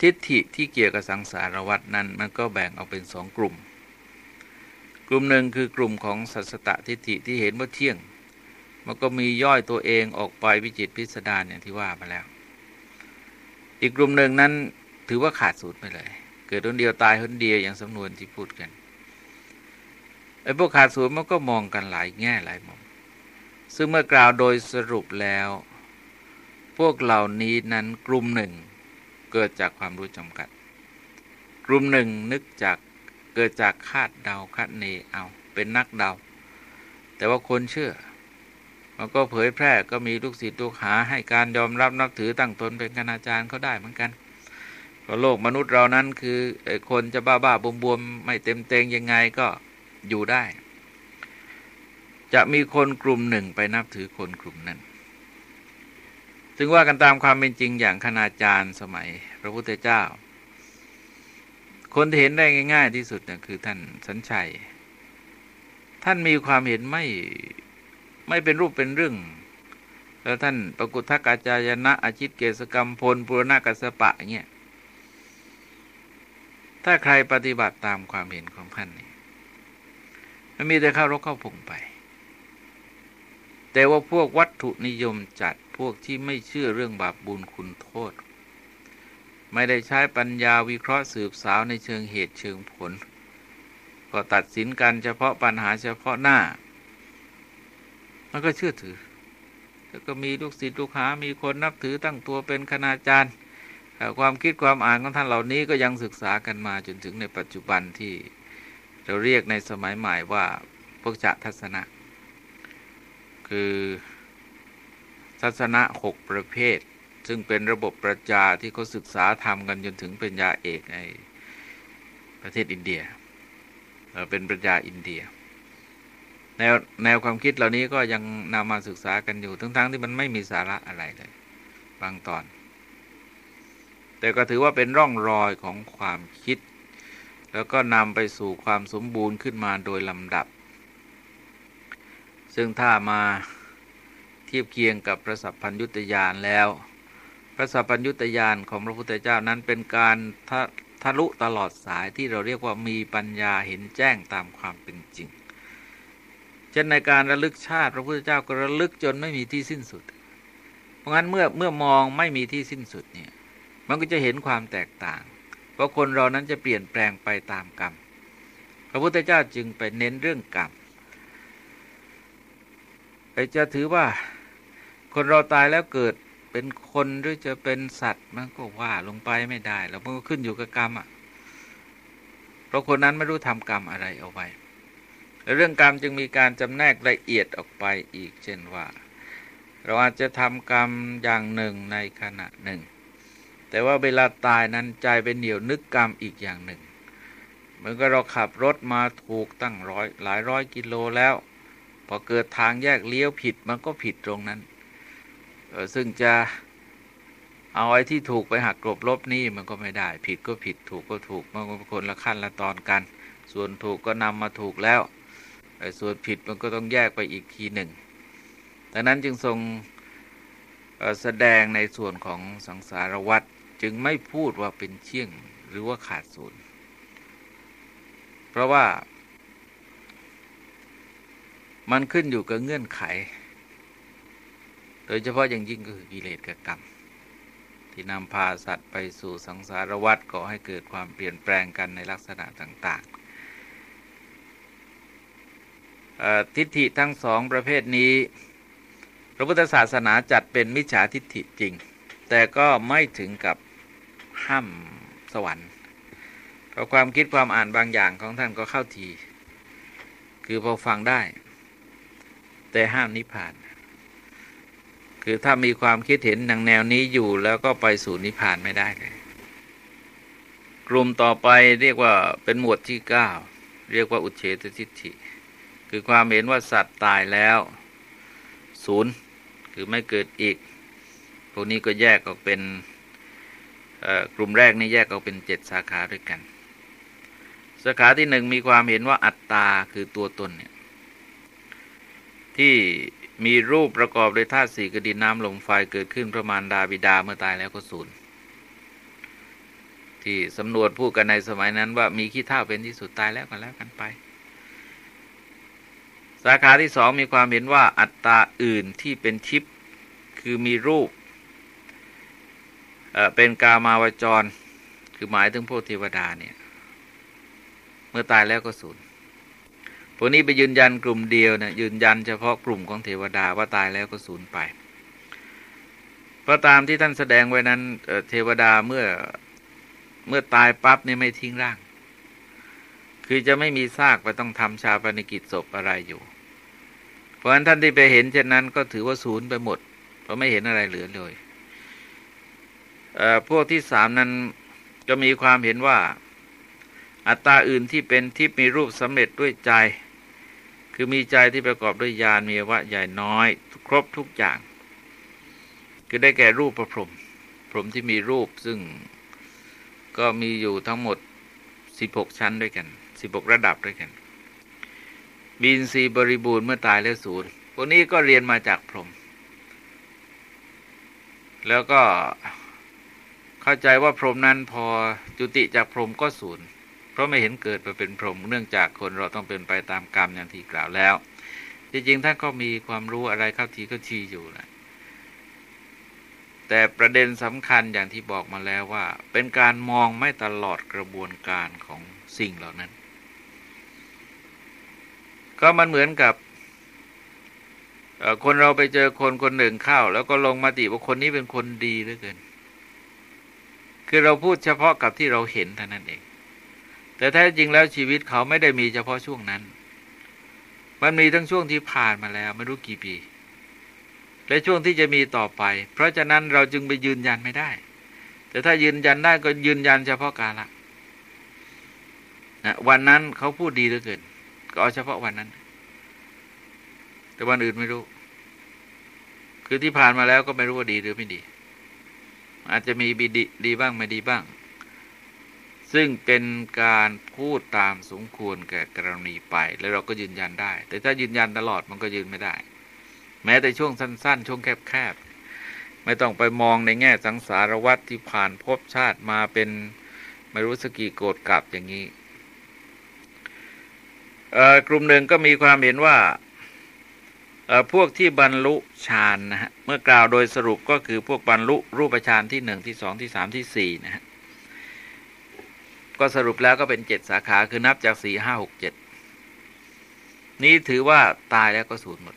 Speaker 1: ทิฏฐิที่เกี่ยวกับสังสารวัตนั้นมันก็แบ่งออกเป็นสองกลุ่ม กลุ่มหนึ่งคือกลุ่มของสัสตทิฏฐิที่เห็นว่าเที่ยง มันก็มีย่อยตัวเองออกไปวิจิตพิสดารอย่างที่ว่ามาแล้ว อีกกลุ่มหนึ่งนั้นถือว่าขาดสูตรไปเลย เกิดคนเดียวตายคนเดียวอย่างสำนวนที่พูดกัน อ้พวกขาดศูนย์มันก็มองกันหลายแง่หลายมุมซึ่งเมื่อกล่าวโดยสรุปแล้ว พวกเหล่านี้นั้นกลุ่มหนึ่งเกิดจากความรู้จำกัด กลุ่มหนึ่งนึกจากเกิดจากคาดเดาคาดเนเอาเป็นนักเดา แต่ว่าคนเชื่อ มันก็เผยแพร่ก็มีลูกศิษย์ลูกหาให้การยอมรับนับถือตั้งตนเป็นคณาจารย์เขาได้เหมือนกันเพราะโลกมนุษย์เรานั้นคือคนจะบ้าบ้าบวมบวมไม่เต็มเต็งยังไงก็ อยู่ได้ จะมีคนกลุ่มหนึ่งไปนับถือคนกลุ่มนั้นถึงว่ากันตามความเป็นจริงอย่างคณาจารย์สมัยพระพุทธเจ้า คนที่เห็นได้ง่าย ๆ ที่สุดนะคือท่านสัญชัย ท่านมีความเห็นไม่ไม่เป็นรูปเป็นเรื่อง แล้วท่านประกุทักอาจายนะอาชิตเกษกรรมพลปุรณกัสปะเงี้ยถ้าใครปฏิบัติตามความเห็นของท่านนี่ มันมีแต่เข้ารกเข้าพงไป แต่ว่าพวกวัตถุนิยมจัดพวกที่ไม่เชื่อเรื่องบาปบุญคุณโทษ ไม่ได้ใช้ปัญญาวิเคราะห์สืบสาวในเชิงเหตุเชิงผล ก็ตัดสินกันเฉพาะปัญหาเฉพาะหน้า มันก็เชื่อถือ แล้วก็มีลูกศิษย์ลูกหา มีคนนับถือตั้งตัวเป็นคณาจารย์ ความคิดความอ่านของท่านเหล่านี้ก็ยังศึกษากันมาจนถึงในปัจจุบันที่ เราเรียกในสมัยใหม่ว่าพวกจะทัศนะ คือทัศนะหกประเภท ซึ่งเป็นระบบประจาที่เขาศึกษาทำกันจนถึงเป็นยาเอกในประเทศอินเดียเป็นปรัญญาอินเดีย แนวแนวความคิดเหล่านี้ก็ยังนำมาศึกษากันอยู่ ทั้งๆทที่มันไม่มีสาระอะไรเลย บางตอน แต่ก็ถือว่าเป็นร่องรอยของความคิด แล้วก็นำไปสู่ความสมบูรณ์ขึ้นมาโดยลำดับ ซึ่งถ้ามาเทียบเคียงกับพระสัพพัญยุตยานแล้ว พระสัพพัญยุตยานของพระพุทธเจ้านั้นเป็นการทะทะลุตลอดสายที่เราเรียกว่ามีปัญญาเห็นแจ้งตามความเป็นจริง เช่นในการระลึกชาติพระพุทธเจ้าก็ระลึกจนไม่มีที่สิ้นสุด เพราะงั้นเมื่อเมื่อมองไม่มีที่สิ้นสุดเนี่ยมันก็จะเห็นความแตกต่าง เพราะคนเรานั้นจะเปลี่ยนแปลงไปตามกรรม พระพุทธเจ้าจึงไปเน้นเรื่องกรรมไอจะถือว่าคนเราตายแล้วเกิดเป็นคนหรือจะเป็นสัตว์มันก็ว่าลงไปไม่ได้ แล้วมันก็ขึ้นอยู่กับกรรมอะ เพราะคนนั้นไม่รู้ทำกรรมอะไรเอาไว้และเรื่องกรรมจึงมีการจำแนกละเอียดออกไปอีกเช่นว่า เราอาจจะทำกรรมอย่างหนึ่งในขณะหนึ่ง แต่ว่าเวลาตายนั้นใจเป็นเหนียวนึกกรรมอีกอย่างหนึ่ง เหมือนกับเราขับรถมาถูกตั้งร้อยหลายร้อยกิโลแล้ว พอเกิดทางแยกเลี้ยวผิดมันก็ผิดตรงนั้น ซึ่งจะเอาไอ้ที่ถูกไปหักกลบลบนี่มันก็ไม่ได้ ผิดก็ผิดถูกก็ถูกมันก็คนละขั้นละตอนกัน ส่วนถูกก็นำมาถูกแล้วส่วนผิดมันก็ต้องแยกไปอีกทีหนึ่งดังนั้นจึงทรงแสดงในส่วนของสังสารวัตร จึงไม่พูดว่าเป็นเชี่ยงหรือว่าขาดศูนย์ เพราะว่า มันขึ้นอยู่กับเงื่อนไข โดยเฉพาะอย่างยิ่งก็คือกิเลสกับกรรม ที่นำพาสัตว์ไปสู่สังสารวัฏก่อให้เกิดความเปลี่ยนแปลงกันในลักษณะต่าง ๆ ทิฏฐิทั้งสองประเภทนี้ พระพุทธศาสนาจัดเป็นมิจฉาทิฏฐิจริงแต่ก็ไม่ถึงกับ ห้ามสวรรค์เพราะความคิดความอ่านบางอย่างของท่านก็เข้าที คือพอฟังได้ แต่ห้ามนิพพาน คือถ้ามีความคิดเห็นดังแนวนี้อยู่แล้วก็ไปสู่นิพพานไม่ได้เลย กลุ่มต่อไปเรียกว่าเป็นหมวดที่เก้าเรียกว่าอุเฉตทิฏฐิ คือความเห็นว่าสัตว์ตายแล้วศูนย์คือไม่เกิดอีก พวกนี้ก็แยกออกเป็น กลุ่มแรกนี่แยกออกเป็นเจ็ดสาขาด้วยกัน สาขาที่หนึ่งมีความเห็นว่าอัตตาคือตัวตนเนี่ยที่มีรูปประกอบโดยธาตุสี่กระดินน้ำลมไฟเกิดขึ้นประมาณดาบิดาเมื่อตายแล้วก็สูญที่สำนวนพูดกันในสมัยนั้นว่ามีขี้เท่าเป็นที่สุดตายแล้วกันแล้วกันไป สาขาที่สองมีความเห็นว่าอัตตาอื่นที่เป็นทิพย์คือมีรูป เป็นกามาวจร คือหมายถึงพวกเทวดาเนี่ย เมื่อตายแล้วก็สูญพวกนี้ไปยืนยันกลุ่มเดียวเนี่ยยืนยันเฉพาะกลุ่มของเทวดาว่าตายแล้วก็สูญไป เพราะตามที่ท่านแสดงไว้นั้นเทวดาเมื่อเมื่อตายปั๊บเนี่ยไม่ทิ้งร่าง คือจะไม่มีซากไปต้องทำชาปนกิจศพอะไรอยู่ เพราะฉะนั้นท่านที่ไปเห็นเช่นนั้นก็ถือว่าศูนย์ไปหมด เพราะไม่เห็นอะไรเหลือเลย พวกที่สามนั้นก็มีความเห็นว่า อัตตาอื่นที่เป็นทิพมีรูปสำเร็จด้วยใจ คือมีใจที่ประกอบด้วยญาณมีวะใหญ่น้อย ครบทุกอย่าง คือได้แก่รูปประพรมพรมที่มีรูปซึ่งก็มีอยู่ทั้งหมด 16 ชั้นด้วยกัน 16 ระดับด้วยกันมีนรีบริบูรณ์เมื่อตายแล้วศูนย์พวกนี้ก็เรียนมาจากพรมแล้วก็ เข้าใจว่าพรหมนั้นพอจุติจากพรหมก็สูญเพราะไม่เห็นเกิดมาเป็นพรหมเนื่องจากคนเราต้องเป็นไปตามกรรมอย่างที่กล่าวแล้วจริงๆท่านก็มีความรู้อะไรเข้าทีก็ชี้อยู่นะแต่ประเด็นสำคัญอย่างที่บอกมาแล้วว่า เป็นการมองไม่ตลอดกระบวนการของสิ่งเหล่านั้น ก็มันเหมือนกับคนเราไปเจอคนคนหนึ่งเข้า แล้วก็ลงมาติว่าคนนี้เป็นคนดีเหลือเกิน คือเราพูดเฉพาะกับที่เราเห็นเท่านั้นเอง แต่แท้จริงแล้วชีวิตเขาไม่ได้มีเฉพาะช่วงนั้น มันมีทั้งช่วงที่ผ่านมาแล้วไม่รู้กี่ปี และช่วงที่จะมีต่อไป เพราะฉะนั้นเราจึงไปยืนยันไม่ได้ แต่ถ้ายืนยันได้ก็ยืนยันเฉพาะกาละนะวันนั้นเขาพูดดีเหลือเกินก็เอาเฉพาะวันนั้น แต่วันอื่นไม่รู้ คือที่ผ่านมาแล้วก็ไม่รู้ว่าดีหรือไม่ดี อาจจะมีดีดีบ้างไม่ดีบ้าง ซึ่งเป็นการพูดตามสมควรแก่กรณีไป แล้วเราก็ยืนยันได้ แต่ถ้ายืนยันตลอดมันก็ยืนไม่ได้ แม้แต่ช่วงสั้น ๆ ช่วงแคบๆไม่ต้องไปมองในแง่สังสารวัตรที่ผ่านภพชาติมาเป็นไม่รู้สกี่โกรธกลับอย่างนี้กลุ่มหนึ่งก็มีความเห็นว่า พวกที่บรรลุฌานนะฮะเมื่อกล่าวโดยสรุปก็คือพวกบรรลุรูปฌานที่หนึ่งที่สองที่สามที่สี่นะฮะก็สรุปแล้วก็เป็นเจ็ดสาขาคือนับจากสี่ห้าหกเจ็ดนี้ถือว่าตายแล้วก็สูญหมด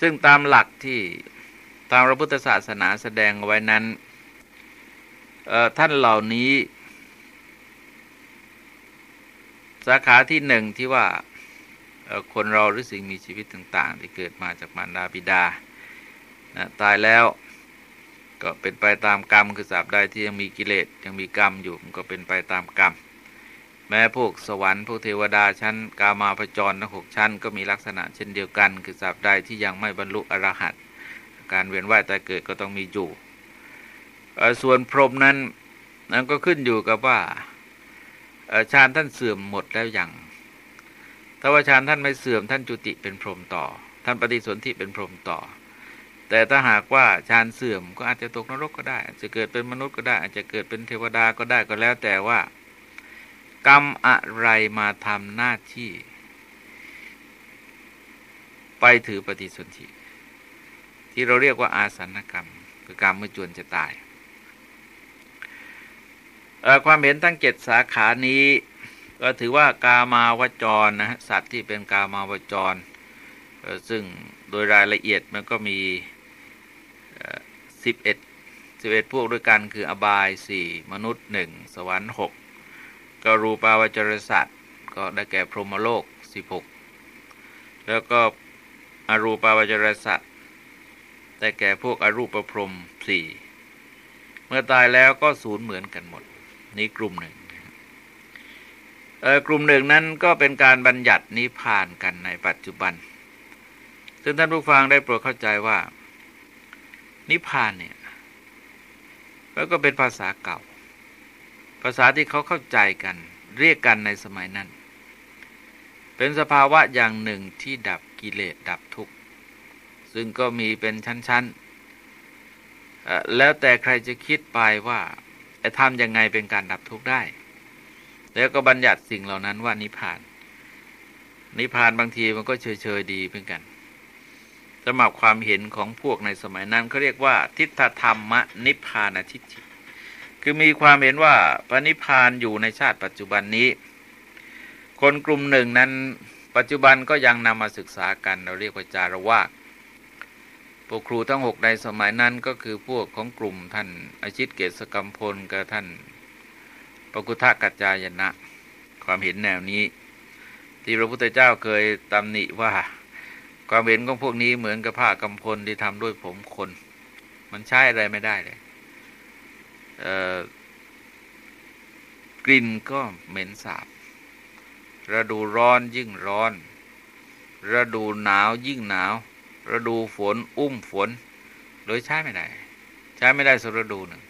Speaker 1: ซึ่งตามหลักที่ตามพระพุทธศาสนาแสดงไว้นั้นท่านเหล่านี้ สาขาที่หนึ่งที่ว่า คนเราหรือสิ่งมีชีวิตต่าง ๆ ที่เกิดมาจากมารดาบิดานะตายแล้วก็เป็นไปตามกรรมคือสาบใดที่ยังมีกิเลสยังมีกรรมอยู่มันก็เป็นไปตามกรรม แม้พวกสวรรค์พวกเทวดาชั้น กามาพจรทั้งหกชั้น ก็มีลักษณะเช่นเดียวกัน คือสาบใดที่ยังไม่บรรลุอรหัตการเวียนว่ายตายเกิดก็ต้องมีอยู่ ส่วนพรหมนั้นนั้นก็ขึ้นอยู่กับว่าฌานท่านเสื่อมหมดแล้วอย่าง ถ้าว่าฌานท่านไม่เสื่อมท่านจุติเป็นพรหมต่อ ท่านปฏิสนธิเป็นพรหมต่อ แต่ถ้าหากว่าฌานเสื่อมก็อาจจะตกนรกก็ได้ อาจจะเกิดเป็นมนุษย์ก็ได้ อาจจะเกิดเป็นเทวดาก็ได้ก็แล้วแต่ว่า กรรมอะไรมาทำหน้าที่ ไปถือปฏิสนธิที่เราเรียกว่าอาสันกรรม คือกรรมเมื่อจวนจะตายความเห็นทั้งเจ็ดสาขานี้ ก็ถือว่ากามาวจรนะฮะสัตว์ที่เป็นกามาวจร ซึ่งโดยรายละเอียดมันก็มีสิบเอ็ดสิบเอ็ดพวกด้วยกันคืออบายสี่มนุษย์หนึ่งสวรรค์หกก็รูปาวจรสัตว์ก็ได้แก่พรหมโลกสิบหกแล้วก็อรูปาวจรสัตว์ได้แก่พวกอรูปพรหมสี่เมื่อตายแล้วก็ศูนย์เหมือนกันหมด นี้กลุ่มหนึ่ง กลุ่มหนึ่งนั้นก็เป็นการบัญญัตินิพพานกันในปัจจุบัน ซึ่งท่านผู้ฟังได้โปรดเข้าใจว่า นิพพานเนี่ยแล้วก็เป็นภาษาเก่า ภาษาที่เขาเข้าใจกัน เรียกกันในสมัยนั้น เป็นสภาวะอย่างหนึ่งที่ดับกิเลสดับทุกข์ ซึ่งก็มีเป็นชั้นๆ แล้วแต่ใครจะคิดไปว่าจะทำยังไงเป็นการดับทุกข์ได้ แล้วก็บัญญัติสิ่งเหล่านั้นว่านิพาน นิพานบางทีมันก็เฉยเฉยดีเหมือนกันสำหรับความเห็นของพวกในสมัยนั้นเขาเรียกว่า ทิฏฐธรรมะนิพานทิฏฐิคือมีความเห็นว่าพระนิพพานอยู่ในชาติปัจจุบันนี้ คนกลุ่มหนึ่งนั้นปัจจุบันก็ยังนำมาศึกษากันเราเรียกว่าจารวาสพวกครูทั้งหกในสมัยนั้นก็คือพวกของกลุ่มท่านอาชิตเกศกรรมพลกับท่าน ปกุทะกัจจายนะ ความเห็นแนวนี้ ที่พระพุทธเจ้าเคยตำหนิว่า ความเห็นของพวกนี้เหมือนกับผ้ากำพลที่ทำด้วยผมคน มันใช้อะไรไม่ได้เลยกลิ่นก็เหม็นสาบฤดูร้อนยิ่งร้อนฤดูหนาวยิ่งหนาวฤดูฝน อุ้มฝน โดยใช้ไม่ได้ ใช้ไม่ได้สุฤดูหนึ่ง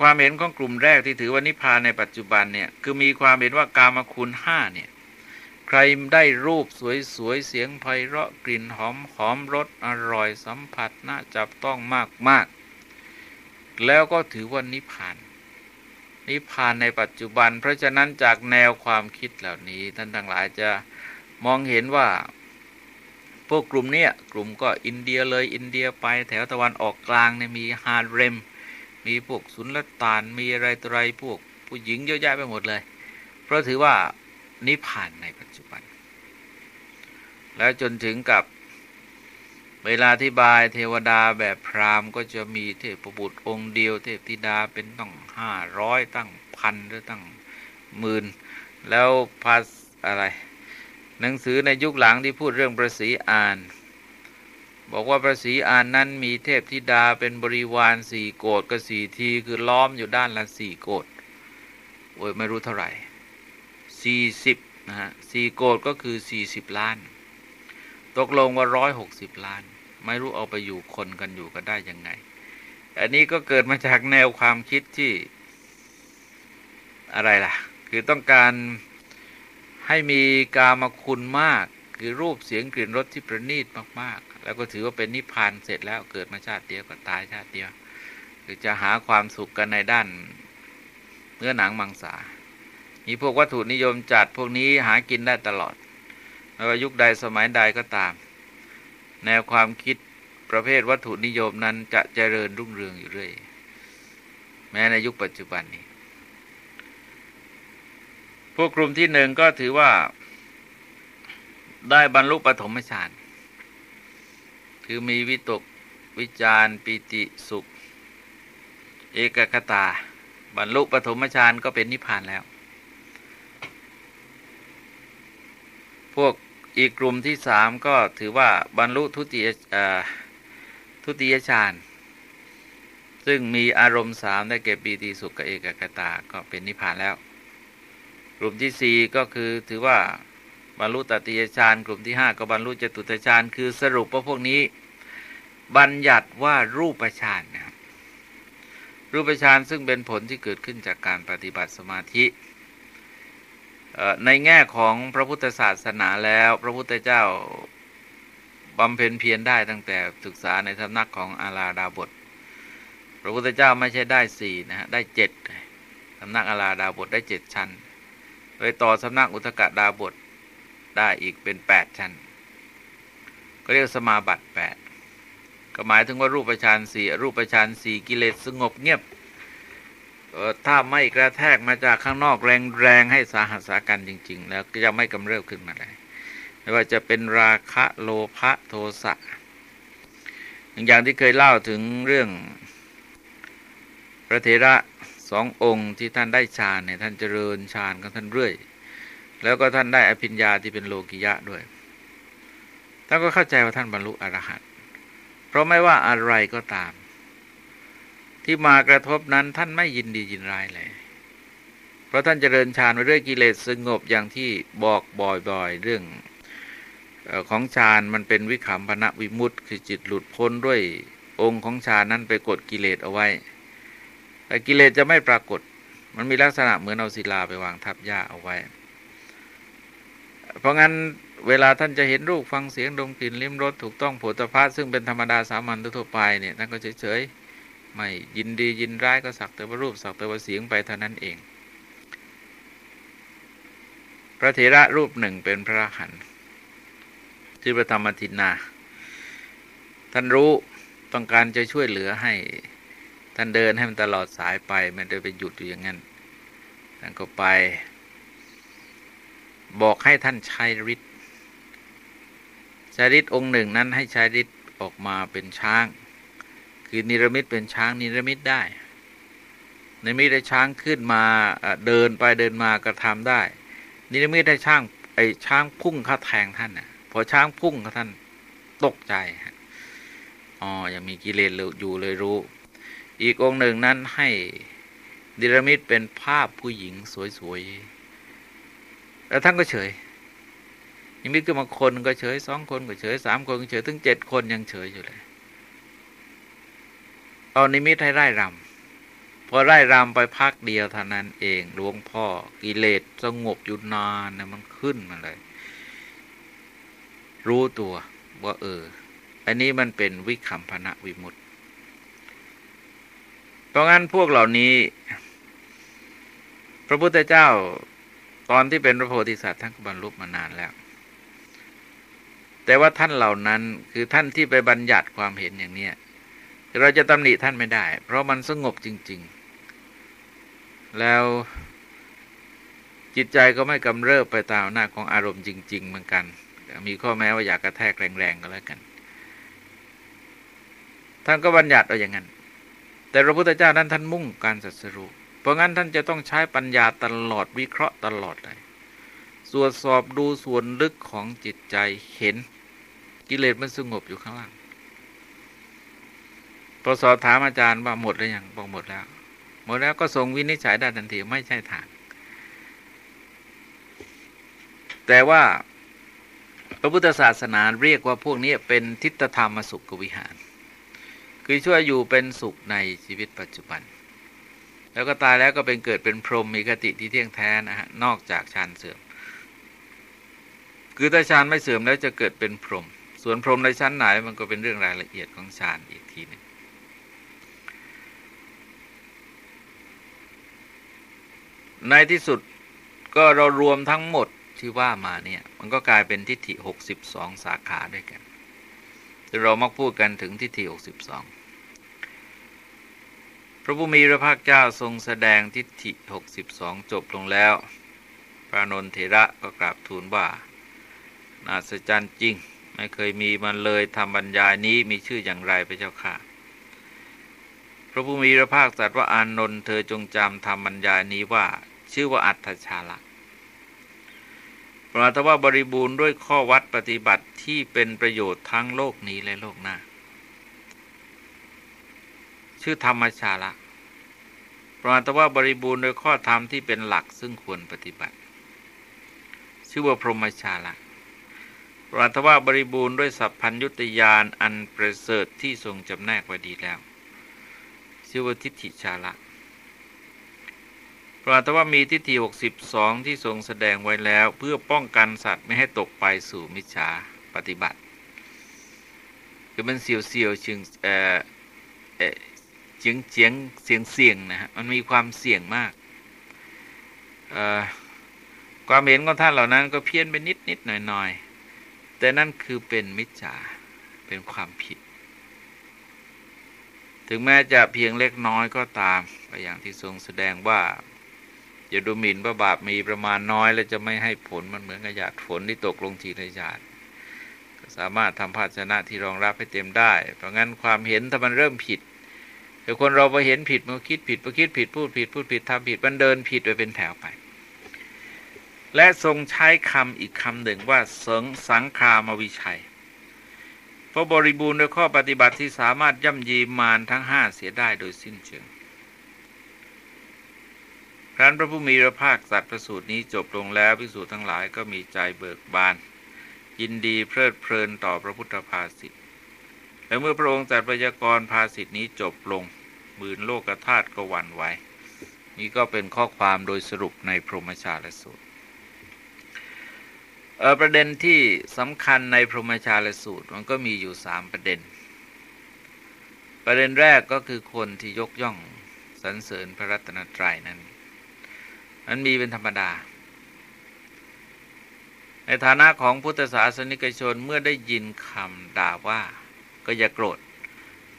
Speaker 1: ความเห็นของกลุ่มแรกที่ถือว่านิพพานในปัจจุบันเนี่ยคือมีความเห็นว่ากามคุณห้าเนี่ยใครได้รูปสวยๆเสียงไพเราะกลิ่นหอมหอมรสอร่อยสัมผัสน่าจับต้องมากมากแล้วก็ถือว่านิพพาน นิพพานในปัจจุบัน เพราะฉะนั้นจากแนวความคิดเหล่านี้ ท่านทั้งหลายจะมองเห็นว่า พวกกลุ่มเนี้ยกลุ่มก็อินเดียเลยอินเดียไปแถวตะวันออกกลางเนี่ยมีฮาร์เรม มีพวกสุนลตานมีอะไรตัวไรพวก ผู้หญิงเยอะแยะไปหมดเลย เพราะถือว่านิพพานในปัจจุบัน แล้วจนถึงกับเวลาที่บายเทวดาแบบพราหมณ์ก็จะมีเทพบุตรองค์เดียว เทพธิดาเป็นต้องห้าร้อยตั้งพันหรือตั้งหมื่นแล้วพาสอะไร หนังสือในยุคหลังที่พูดเรื่องประสีอ่าน บอกว่าประสีอานนั้นมีเทพธิดาเป็นบริวารสี่โกดกับสี่ทีคือล้อมอยู่ด้านละสี่โกดโอ้ยไม่รู้เท่าไหร่สี่สิบนะฮะสี่โกดก็คือสี่สิบล้าน ตกลงว่าร้อยหกสิบล้าน ไม่รู้เอาไปอยู่คนกันอยู่กันได้ยังไง อันนี้ก็เกิดมาจากแนวความคิดที่อะไรล่ะ คือต้องการให้มีกามคุณมาก คือรูปเสียงกลิ่นรสที่ประณีตมาก ๆ แล้วก็ถือว่าเป็นนิพพานเสร็จแล้วเกิดมาชาติเดียวก็ตายชาติเดียวคือจะหาความสุขกันในด้านเนื้อหนังมังสามีพวกวัตถุนิยมจัดพวกนี้หากินได้ตลอดไม่ว่ายุคใดสมัยใดก็ตาม แนวความคิดประเภทวัตถุนิยมนั้นจะเจริญรุ่งเรืองอยู่เรื่อย แม้ในยุคปัจจุบันนี้ พวกกลุ่มที่หนึ่งก็ถือว่า ได้บรรลุปฐมฌานคือมีวิตกวิจารปิติสุข เอกคตา บรรลุปฐมฌานก็เป็นนิพพานแล้ว พวกอีกกลุ่มที่สามก็ถือว่าบรรลุทุติยทุติยฌานซึ่งมีอารมณ์สามได้เก็บปีติสุขกับเอกกตาก็เป็นนิพพานแล้ว กลุ่มที่สี่ก็คือถือว่า บรรลุตติยฌานกลุ่มที่ห้าก็บรรลุจตุตฌานคือสรุปว่าพวกนี้ บัญญัติว่ารูปฌานนะครับรูปฌานซึ่งเป็นผลที่เกิดขึ้นจากการปฏิบัติสมาธิในแง่ของพระพุทธศาสนาแล้ว พระพุทธเจ้าบำเพ็ญเพียรได้ตั้งแต่ศึกษาในสำนักของอาลาดาบท พระพุทธเจ้าไม่ใช่ได้สี่นะฮะได้เจ็ดสำนักอาลาดาบทได้เจ็ดชั้นไปต่อสำนักอุตกะดาบท ได้อีกเป็นแปดชั้น ก็เรียกสมาบัติแปดก็หมายถึงว่ารูปฌานสี่รูปฌานสี่กิเลสสงบเงียบถ้าไม่กระแทกมาจากข้างนอกแรงๆให้สาหัสสากันจริง ๆ แล้วก็จะไม่กำเริบขึ้นมาได้ไม่ว่าจะเป็นราคะโลภะโทสะอย่างที่เคยเล่าถึงเรื่องพระเถระสององค์ที่ท่านได้ฌานเนี่ยท่านเจริญฌานของท่านเรื่อย แล้วก็ท่านได้อภิญญาที่เป็นโลกิยะด้วยท่านก็เข้าใจว่าท่านบรรลุอรหันต์เพราะไม่ว่าอะไรก็ตาม ที่มากระทบนั้นท่านไม่ยินดียินร้ายเลย เพราะท่านเจริญฌานไปเรื่อยกิเลสสงบอย่างที่บอกบ่อยๆเรื่องของฌานมันเป็นวิขำพนะวิมุตต์คือจิตหลุดพ้นด้วยองค์ของฌานนั้นไปกดกิเลสเอาไว้ แต่กิเลสจะไม่ปรากฏ มันมีลักษณะเหมือนเอาศิลาไปวางทับหญ้าเอาไว้ เพราะงั้นเวลาท่านจะเห็นรูปฟังเสียงดมกลิ่นลิ้มรสถูกต้องโผฏฐัพซึ่งเป็นธรรมดาสามัญทั่วไปเนี่ยท่านก็เฉยๆไม่ยินดียินร้ายก็สักแต่ว่ารูปสักแต่ว่าเสียงไปเท่านั้นเอง พระเถระรูปหนึ่งเป็นพระหันชื่อพระธรรมทินนา ท่านรู้ต้องการจะช่วยเหลือให้ท่านเดินให้มันตลอดสายไป มันจะไปหยุดอยู่อย่างนั้นท่านก็ไป บอกให้ท่านใช้ฤทธิ์ชาริตองค์หนึ่งนั้นให้ชาริตออกมาเป็นช้าง คือนิรมิตเป็นช้างนิรมิตได้นิรมิตได้ช้างขึ้นมาเดินไปเดินมากระทำได้ นิรมิตได้ช้างไอ้ช้างพุ่งเข้าแทงท่านน่ะพอช้างพุ่งเข้าท่านตกใจอ๋อยังมีกิเลสอยู่เลยรู้ อีกองค์หนึ่งนั้นให้นิรมิตเป็นภาพผู้หญิงสวยๆ แล้วท่านก็เฉยนิมิตขึ้นมาคนก็เฉยสองคนก็เฉยสามคนก็เฉยถึงเจ็ดคนยังเฉยอยู่เลยเอานิมิตให้ไร่รำพอไร่รำไปพักเดียวเท่านั้นเองหลวงพ่อกิเลสสงบอยู่นานนะมันขึ้นมาเลย รู้ตัวว่าเออ อันนี้มันเป็นวิคัมพนะวิมุตต์เพราะงั้นพวกเหล่านี้ พระพุทธเจ้า ตอนที่เป็นพระโพธิสัตว์ท่านก็บรรลุมานานแล้ว แต่ว่าท่านเหล่านั้นคือท่านที่ไปบัญญัติความเห็นอย่างเนี้ยเราจะตำหนิท่านไม่ได้ เพราะมันสงบจริง ๆ แล้วจิตใจก็ไม่กำเริบไปตามหน้าของอารมณ์จริง ๆ เหมือนกัน มีข้อแม้ว่าอยากกระแทกแรงๆก็แล้วกันท่านก็บัญญัติเอาอย่างนั้น แต่พระพุทธเจ้านั้นท่านมุ่งการสัสรุเพ ราะงั้นท่านจะต้องใช้ปัญญาตลอดวิเคราะห์ตลอดเลยตรวจสอบดูส่วนลึกของจิตใจเห็นกิเลสมันสงบอยู่ข้างล่างพอสอบถามอาจารย์ว่าหมดแล้วยังบอกหมดแล้ว หมดแล้วก็ส่งวินิจฉัยได้ทันทีไม่ใช่ทาง แต่ว่าพระพุทธศาสนาเรียกว่าพวกนี้เป็นทิฏฐธรรมสุขวิหาร คือช่วยอยู่เป็นสุขในชีวิตปัจจุบัน แล้วก็ตายแล้วก็เป็นเกิดเป็นพรหมมีกติที่เที่ยงแท้นะฮะนอกจากฌานเสื่อม คือถ้าฌานไม่เสื่อมแล้วจะเกิดเป็นพรหมส่วนพรหมในชั้นไหนมันก็เป็นเรื่องรายละเอียดของฌานอีกทีนึงในที่สุดก็เรารวมทั้งหมดที่ว่ามาเนี่ย มันก็กลายเป็นทิฏฐิหกสิบสองสาขาด้วยกัน เรามักพูดกันถึงทิฏฐิหกสิบสอง พระผู้มีพระภาคเจ้าทรงแสดงทิฏฐิหกสิบสองจบลงแล้ว พระนนเถระก็กราบทูลว่านาสจันจริง ไม่เคยมีมันเลยทำบรรยายนี้มีชื่ออย่างไรพระเจ้าค่ะ พระผู้มีพระภาคตรัสว่าอานนท์เธอจงจำทำบรรยายนี้ว่า ชื่อว่าอัตชาละปราทว่าบริบูรณ์ด้วยข้อวัดปฏิบัติที่เป็นประโยชน์ทั้งโลกนี้และโลกหน้า ชื่อธรรมชาละประมาณว่าบริบูรณ์โดยข้อธรรมที่เป็นหลักซึ่งควรปฏิบัติ ชื่อว่าพรหมชาละประมาณว่าบริบูรณ์ด้วยสัพพัญยุตยานอันประเสริฐที่ทรงจำแนกไว้ดีแล้ว ชื่อว่าทิฏฐิชาละประมาณว่ามีทิฏฐิ62 ที่ทรงแสดงไว้แล้ว เพื่อป้องกันสัตว์ไม่ให้ตกไปสู่มิจฉาปฏิบัติคือมันเสียวเสียวชึงเอ่อเสียงเสียงเสียงเสียงนะฮะมันมีความเสี่ยงมากความเห็นของท่านเหล่านั้นก็เพี้ยนไปนิดนิดหน่อยหน่อยแต่นั่นคือเป็นมิจฉาเป็นความผิด ถึงแม้จะเพียงเล็กน้อยก็ตามอย่างที่ทรงแสดงว่าอย่าดูหมิ่นว่าบาปมีประมาณน้อยแล้วจะไม่ให้ผลมันเหมือนกับหยาดฝนที่ตกลงทีละหยาดสามารถทำภาชนะที่รองรับให้เต็มได้ เพราะงั้นความเห็นถ้ามันเริ่มผิด แต่คนเราพอเห็นผิดมันคิดผิดพอคิดผิดพูดผิดพูดผิดทำผิดมันเดินผิดไปเป็นแถวไป และทรงใช้คำอีกคำหนึ่งว่าเสงสังคามวิชัยเพราะบริบูรณ์ด้วยข้อปฏิบัติที่สามารถย่ำยีมารทั้งห้าเสียได้โดยสิ้นเชิงครั้นพระผู้มีพระภาคสัตว์ประสูตรนี้จบลงแล้วพิสูจน์ทั้งหลายก็มีใจเบิกบาน ยินดีเพลิดเพลินต่อพระพุทธภาษิต และเมื่อพระองค์จัดพยากรภาษิตนี้จบลงหมื่นโลกธาตุก็หวั่นไหวนี่ก็เป็นข้อความโดยสรุปในพรหมชาลสูตรประเด็นที่สำคัญในพรหมชาลสูตรมันก็มีอยู่สามประเด็น ประเด็นแรกก็คือคนที่ยกย่องสรรเสริญพระรัตนตรัยนั้นนั้นมีเป็นธรรมดา ในฐานะของพุทธศาสนิกชนเมื่อได้ยินคำด่าว่า ก็อย่าโกรธ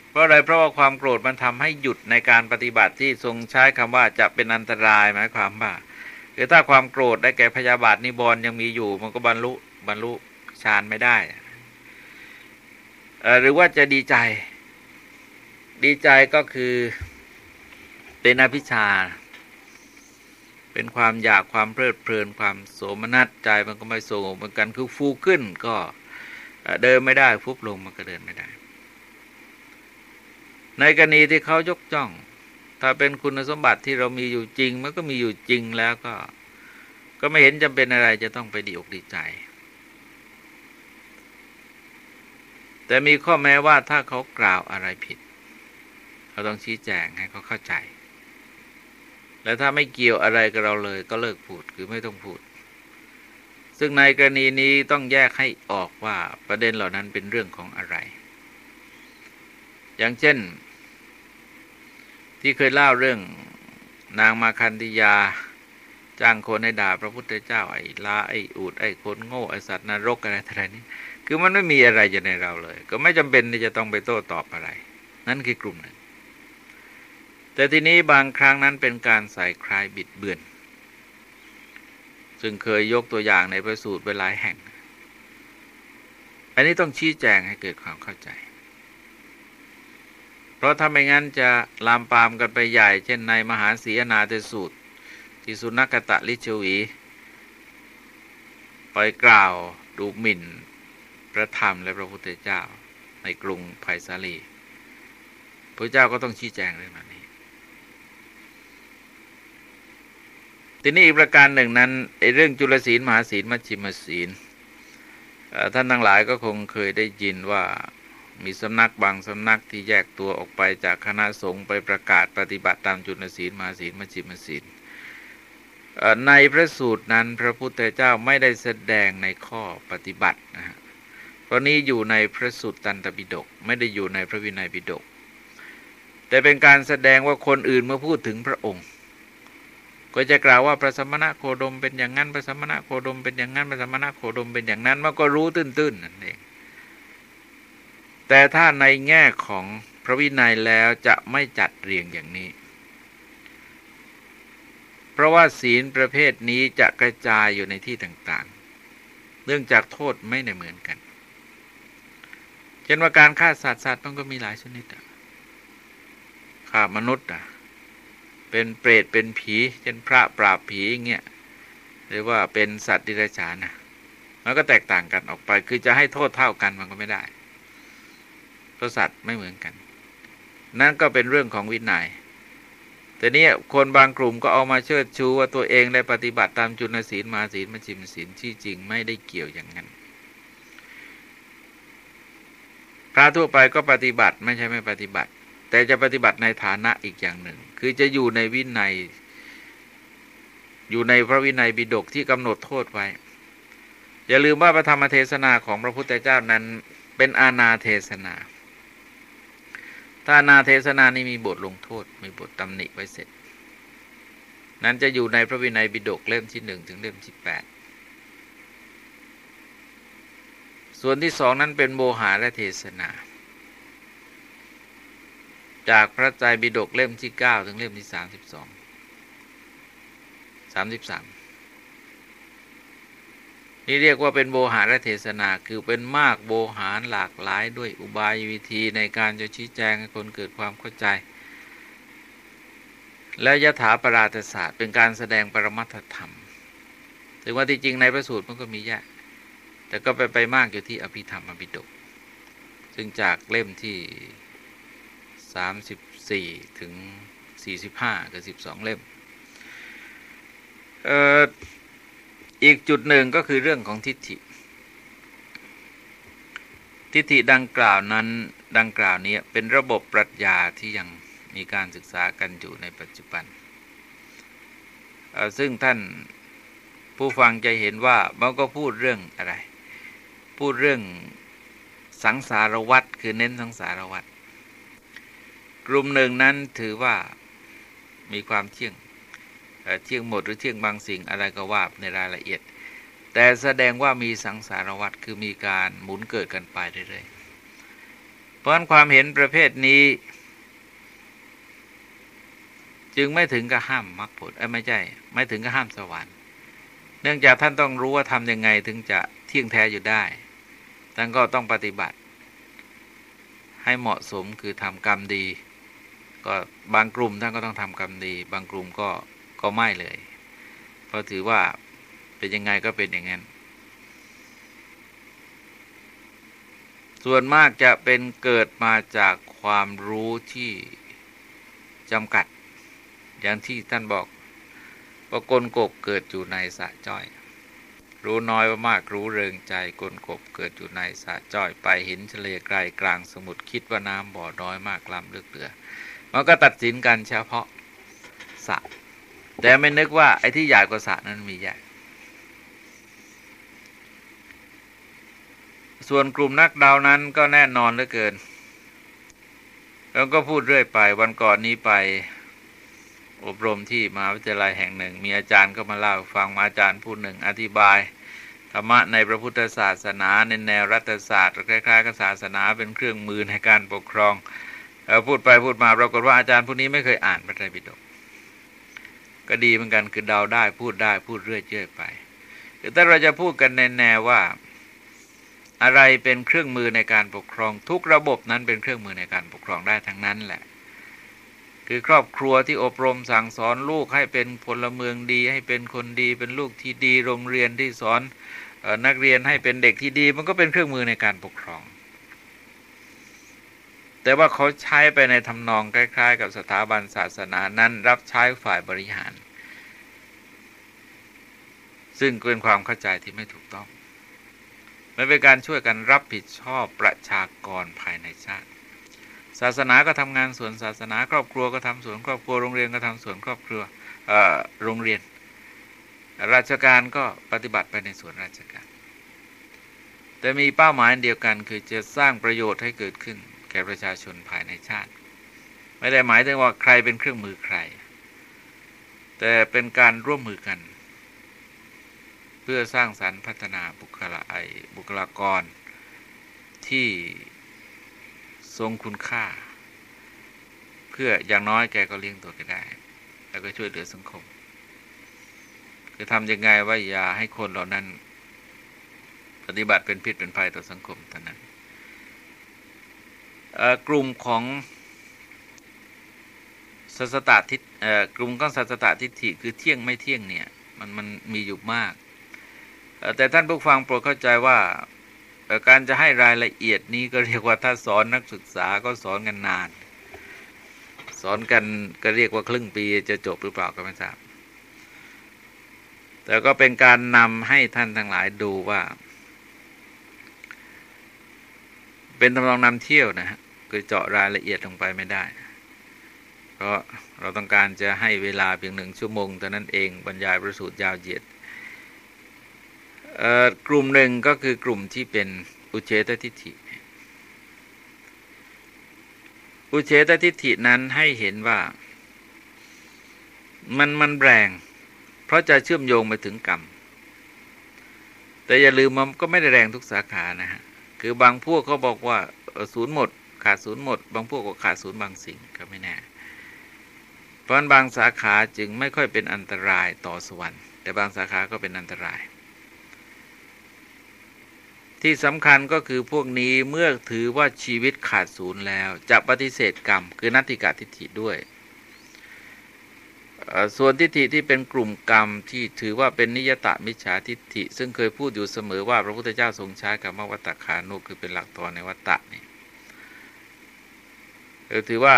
Speaker 1: เพราะอะไรเพราะว่าความโกรธมันทำให้หยุดในการปฏิบัติที่ทรงใช้คำว่าจะเป็นอันตรายหมายความว่าคือถ้าความโกรธได้แก่พยาบาทนิบรยังมีอยู่ มันก็บรรลุบรรลุฌานไม่ได้ หรือว่าจะดีใจ ดีใจก็คือเป็นอภิชา เป็นความอยากความเพลิดเพลินความโสมนัสใจมันก็ไม่โสมเหมือนกันคือฟูขึ้นก็เดินไม่ได้ฟุบลงมันก็เดินไม่ได้ ในกรณีที่เขายกจ้อง ถ้าเป็นคุณสมบัติที่เรามีอยู่จริง มันก็มีอยู่จริงแล้วก็ ก็ไม่เห็นจำเป็นอะไรจะต้องไปดีอกดีใจ แต่มีข้อแม้ว่าถ้าเขากล่าวอะไรผิด เราต้องชี้แจงให้เขาเข้าใจ แล้วถ้าไม่เกี่ยวอะไรกับเราเลยก็เลิกพูดคือไม่ต้องพูดซึ่งในกรณีนี้ต้องแยกให้ออกว่าประเด็นเหล่านั้นเป็นเรื่องของอะไร อย่างเช่น ที่เคยเล่าเรื่องนางมาคันธิยา จ้างคนให้ด่าพระพุทธเจ้าไอ้ลาไอ้อูดไอ้คนโง่ไอ้สัตว์นรกอะไรอะไรนี้คือมันไม่มีอะไรอยู่ในเราเลย ก็ไม่จำเป็นที่จะต้องไปโต้ตอบอะไร นั่นคือกลุ่มหนึ่งแต่ทีนี้บางครั้งนั้นเป็นการใส่คลายบิดเบือนซึ่งเคยยกตัวอย่างในประสูตรไปหลายแห่ง อันนี้ต้องชี้แจงให้เกิดความเข้าใจ เพราะถ้าไม่งั้นจะลามปามกันไปใหญ่ เช่นในมหาศีอนาเตสูตร ที่สุนักตะลิชวี ไปกล่าวดูหมิ่น พระธรรมและพระพุทธเจ้า ในกรุงไผ่สาลีพระเจ้าก็ต้องชี้แจงเรื่องนั้ทีนี้อีกประการหนึ่งนั้นเรื่องจุลศีลมหาศีลมัชชิมศีลท่านทั้งหลายก็คงเคยได้ยินว่า มีสำนักบางสำนักที่แยกตัวออกไปจากคณะสงฆ์ไปประกาศปฏิบัติตามจุลศีลมาศีลมัชชิมศีลในพระสูตรนั้นพระพุทธเจ้าไม่ได้แสดงในข้อปฏิบัตินะฮะเพราะนี้อยู่ในพระสูตรตันตปิฎกไม่ได้อยู่ในพระวินัยปิฎกแต่เป็นการแสดงว่าคนอื่นเมื่อพูดถึงพระองค์ ก็จะกล่าวว่าพระสมณะโคดมเป็นอย่างนั้นพระสมณะโคดมเป็นอย่างนั้นพระสมณะโคดมเป็นอย่างนั้นมันก็รู้ตื้นๆนั่นเอง แต่ถ้าในแง่ของพระวินัยแล้วจะไม่จัดเรียงอย่างนี้ เพราะว่าศีลประเภทนี้จะกระจายอยู่ในที่ต่างๆ เนื่องจากโทษไม่ในเหมือนกัน เช่นว่าการฆ่าสัตว์สัตว์มันก็มีหลายชนิดฆ่ามนุษย์อะเป็นเปรตเป็นผี เช่นพระปราบผีเงี้ยหรือว่าเป็นสัตว์ดิเรกชันนะมันก็แตกต่างกันออกไป คือจะให้โทษเท่ากันมันก็ไม่ได้ เพราะสัตว์ไม่เหมือนกัน นั่นก็เป็นเรื่องของวินยัย แต่นี้คนบางกลุ่มก็เอามาเชิดชูว่าตัวเองได้ปฏิบัติตามจุลศีลมาศีลมาจิมศีลที่จริงไม่ได้เกี่ยวอย่างนั้น พระทั่วไปก็ปฏิบัติไม่ใช่ไม่ปฏิบัติ แต่จะปฏิบัติในฐานะอีกอย่างหนึ่ง คือจะอยู่ในวินัย อยู่ในพระวินัยบิดกที่กำหนดโทษไว้ อย่าลืมว่าพระธรรมเทศนาของพระพุทธเจ้านั้นเป็นอาณาเทศนา ถ้านาเทศนานี้มีบทลงโทษ มีบทตำหนิไว้เสร็จ นั้นจะอยู่ในพระวินัยบิดกเล่มที่หนึ่งถึงเล่มที่แปดส่วนที่สองนั้นเป็นโมหะและเทศนา จากพระใจบิดกเล่มที่เก้าถึงเล่มที่สามสิบสองสามสิบสาม นี่เรียกว่าเป็นโบหารเทศนาคือเป็นมากโบหารหลากหลายด้วยอุบายวิธีในการจะชี้แจงให้คนเกิดความเข้าใจ และยถาปราตศาสตร์เป็นการแสดงปรมัตธรรม ถึงว่าที่จริงในพระสูตรมันก็มีแยะแต่ก็ไปไปมากอยู่ที่อภิธรรมอภิดก ซึ่งจากเล่มที่ 34 ถึง 45 กับ 12 เล่ม เอ่อ อีกจุดหนึ่งก็คือเรื่องของทิฏฐิ ทิฏฐิดังกล่าวนั้นดังกล่าวนี้เป็นระบบปรัชญาที่ยังมีการศึกษากันอยู่ในปัจจุบัน ซึ่งท่านผู้ฟังจะเห็นว่ามันก็พูดเรื่องอะไร พูดเรื่องสังสารวัตรคือเน้นสังสารวัตรกลุ่มหนึ่งนั้นถือว่ามีความเที่ยง เที่ยงหมดหรือเที่ยงบางสิ่งอะไรก็ว่าในรายละเอียด แต่แสดงว่ามีสังสารวัตรคือมีการหมุนเกิดกันไปเรื่อยๆเพราะความเห็นประเภทนี้ จึงไม่ถึงกับห้ามมรรคผลไม่ใช่ไม่ถึงกับห้ามสวรรค์ เนื่องจากท่านต้องรู้ว่าทำยังไงถึงจะเที่ยงแท้อยู่ได้ท่านก็ต้องปฏิบัติ ให้เหมาะสมคือทำกรรมดี ก็บางกลุ่มท่านก็ต้องทำกรรมดี บางกลุ่มก็ ก็ไม่เลย เพราะถือว่าเป็นยังไงก็เป็นอย่างนั้น ส่วนมากจะเป็นเกิดมาจากความรู้ที่จำกัด อย่างที่ท่านบอกว่ากลกบเกิดอยู่ในสะจ้อย รู้น้อยว่ามากรู้เริงใจกลกบเกิดอยู่ในสะจ้อยไปเห็นทะเลไกลกลางสมุทรคิดว่าน้ำบ่อน้อยมากล้ำลึกเหลือมันก็ตัดสินกันเฉพาะสะ แต่ไม่นึกว่าไอ้ที่ใหญ่กว่าสระนั้นมีใหญ่ ส่วนกลุ่มนักดาวนั้นก็แน่นอนเหลือเกิน แล้วก็พูดเรื่อยไปวันก่อนนี้ไปอบรมที่มหาวิทยาลัยแห่งหนึ่ง มีอาจารย์ก็มาเล่าฟังมาอาจารย์ผู้หนึ่งอธิบาย ธรรมะในพระพุทธศาสนาในแนวรัฐศาสตร์คล้ายๆกับศาสนาเป็นเครื่องมือในการปกครองพูดไปพูดมาปรากฏว่าอาจารย์ผู้นี้ไม่เคยอ่านพระไตรปิฎก ก็ดีเหมือนกันคือเดาได้พูดได้พูดเรื่อยเจื่อยไปแต่ถ้าเราจะพูดกันในแนวว่า อะไรเป็นเครื่องมือในการปกครอง ทุกระบบนั้นเป็นเครื่องมือในการปกครองได้ทั้งนั้นแหละ คือครอบครัวที่อบรมสั่งสอนลูกให้เป็นพลเมืองดี ให้เป็นคนดี เป็นลูกที่ดีโรงเรียนที่สอนนักเรียนให้เป็นเด็กที่ดี มันก็เป็นเครื่องมือในการปกครอง แต่ว่าเขาใช้ไปในทำนองคล้าย ๆ กับสถาบันศาสนานั้น รับใช้ฝ่ายบริหาร ซึ่งเป็นความเข้าใจที่ไม่ถูกต้อง มันเป็นการช่วยกันรับผิดชอบประชากรภายในชาติ ศาสนาก็ทำงานส่วนศาสนา ครอบครัวก็ทำส่วนครอบครัวโรงเรียนก็ทำส่วนครอบครัวโรงเรียน ราชการก็ปฏิบัติไปในส่วนราชการ แต่มีเป้าหมายเดียวกันคือจะสร้างประโยชน์ให้เกิดขึ้น ก่ประชาชนภายในชาติ ไม่ได้หมายถึงว่าใครเป็นเครื่องมือใคร แต่เป็นการร่วมมือกัน เพื่อสร้างสรรค์พัฒนาบุคลาไอบุคลากร ที่ทรงคุณค่า เพื่ออย่างน้อยแกก็เลี้ยงตัวก็ได้ แล้วก็ช่วยเหลือสังคมคือทำยังไงว่าอย่าให้คนเหล่านั้น ปฏิบัติเป็นพิษเป็นภัยต่อสังคมเท่านั้น กลุ่มของสัสตทิกลุ่มของสัสตทิฏฐิคือเที่ยงไม่เที่ยงเนี่ยมันมันมีอยู่มาก แต่ท่านผู้ฟังโปรดเข้าใจว่าการจะให้รายละเอียดนี้ก็เรียกว่าถ้าสอนนักศึกษาก็สอนกันนาน สอนกันก็เรียกว่าครึ่งปีจะจบหรือเปล่าก็ไม่ทราบ แต่ก็เป็นการนำให้ท่านทั้งหลายดูว่า เป็นทำนองนำเที่ยวนะฮะ คือเจาะรายละเอียดลงไปไม่ได้ เพราะเราต้องการจะให้เวลาเพียงหนึ่งชั่วโมงเท่านั้นเองบรรยายประสูตรยาวเหยียดกลุ่มหนึ่งก็คือกลุ่มที่เป็นอุเฉตทิฏฐิ อุเฉตทิฏฐินั้นให้เห็นว่ามันมันแรง เพราะจะเชื่อมโยงไปถึงกรรม แต่อย่าลืมมันก็ไม่ได้แรงทุกสาขานะฮะ คือบางพวกเขาบอกว่าศูนย์หมด ขาดศูนย์หมด บางพวกก็ขาดศูนย์บางสิ่งก็ไม่แน่เพราะบางสาขาจึงไม่ค่อยเป็นอันตรายต่อสวรรค์ แต่บางสาขาก็เป็นอันตราย ที่สำคัญก็คือพวกนี้เมื่อถือว่าชีวิตขาดศูนย์แล้ว จะปฏิเสธกรรม คือนัตติกาทิฏฐิด้วยส่วนทิฏฐิที่เป็นกลุ่มกรรมที่ถือว่าเป็นนิยตะมิจฉาทิฏฐิ ซึ่งเคยพูดอยู่เสมอว่าพระพุทธเจ้าทรงใช้กรรมวัตคานุคือเป็นหลักตอนในวัตตะนี่ ถือว่า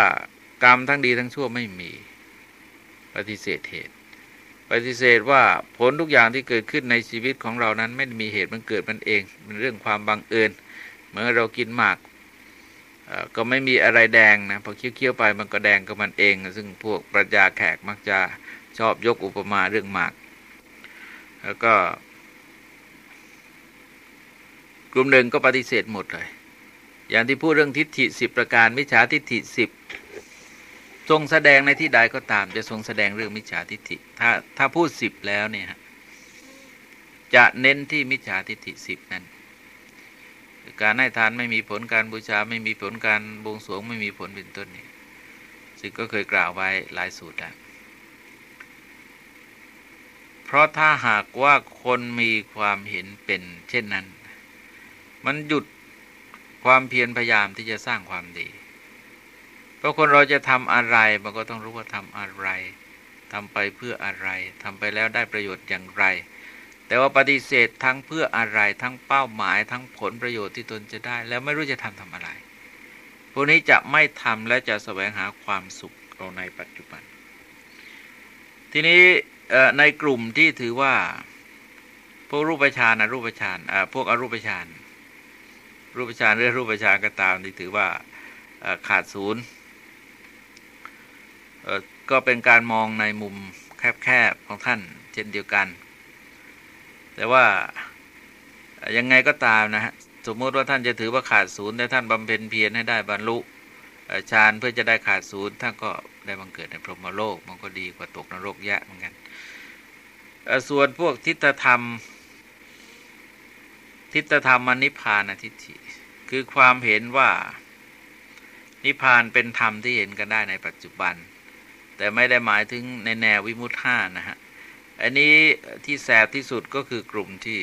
Speaker 1: กรรมทั้งดีทั้งชั่วไม่มีปฏิเสธเหตุ ปฏิเสธว่าผลทุกอย่างที่เกิดขึ้นในชีวิตของเรานั้นไม่มีเหตุมันเกิดมันเองเป็นเรื่องความบังเอิญเมื่อเรากินหมากก็ไม่มีอะไรแดงนะพอเคี้ยวๆไปมันก็แดงก็มันเอง ซึ่งพวกปรัชญาแขกมักจะชอบยกอุปมาเรื่องหมาก แล้วก็ กลุ่มหนึ่งก็ปฏิเสธหมดเลย อย่างที่พูดเรื่องทิฏฐิสิบประการมิจฉาทิฏฐิสิบทรงแสดงในที่ใดก็ตาม จะทรงแสดงเรื่องมิจฉาทิฏฐิ ถ้าถ้าพูดสิบแล้วเนี่ยจะเน้นที่มิจฉาทิฏฐิสิบนั้นการให้ทานไม่มีผลการบูชาไม่มีผลการบวงสรวงไม่มีผลเป็นต้นนี่ซึ่งก็เคยกล่าวไว้หลายสูตรแล้วเพราะถ้าหากว่าคนมีความเห็นเป็น เช่นนั้น มันหยุด ความเพียรพยายามที่จะสร้างความดี เพราะคนเราจะทำอะไรมันก็ต้องรู้ว่าทำอะไรทำไปเพื่ออะไรทำไปแล้วได้ประโยชน์อย่างไร แต่ว่าปฏิเสธทั้งเพื่ออะไรทั้งเป้าหมายทั้งผลประโยชน์ที่ตนจะได้ แล้วไม่รู้จะทำทำอะไร พวกนี้จะไม่ทำและจะแสวงหาความสุขเราในปัจจุบัน ทีนี้ในกลุ่มที่ถือว่า พวกรูปฌานอรูปฌานพวกอรูปฌาน รูปฌานหรือรูปฌานก็ตามที่ถือว่าขาดศูนย์ก็เป็นการมองในมุมแคบๆของท่านเช่นเดียวกัน แต่ว่ายังไงก็ตามนะฮะสมมติว่าท่านจะถือว่าขาดศูนย์แต่ท่านบำเพ็ญเพียรให้ได้บรรลุฌานเพื่อจะได้ขาดศูนย์ท่านก็ได้บังเกิดในพรหมโลกมันก็ดีกว่าตกนรกแยะเหมือนกันส่วนพวกทิฏฐธรรม ทิฏฐธรรมมนิพพานทิฏฐิ คือความเห็นว่า นิพพานเป็นธรรมที่เห็นกันได้ในปัจจุบัน แต่ไม่ได้หมายถึงในแนววิมุตห้านะฮะ อันนี้ที่แสบที่สุดก็คือกลุ่มที่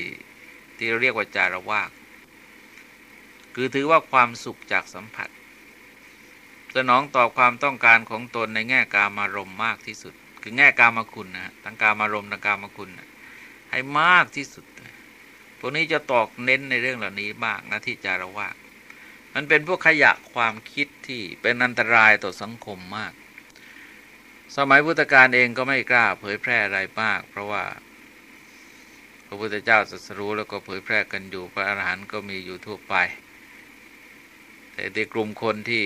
Speaker 1: ที่เรียกว่าจารวากคือถือว่าความสุขจากสัมผัส สนองต่อความต้องการของตนในแง่กามารมมากที่สุด คือแง่กามคุณนะทั้งกามารมณ์ทั้งกามคุณนะให้มากที่สุด พวกนี้จะตอกเน้นในเรื่องเหล่านี้มากนะที่จารวามันเป็นพวกขยะความคิดที่เป็นอันตรายต่อสังคมมาก สมัยพุทธกาลเองก็ไม่กล้าเผยแพร่อะไรมาก เพราะว่าพระพุทธเจ้าสัสรู้แล้วก็เผยแพร่กันอยู่พระอรหันต์ก็มีอยู่ทั่วไป แต่ในกลุ่มคนที่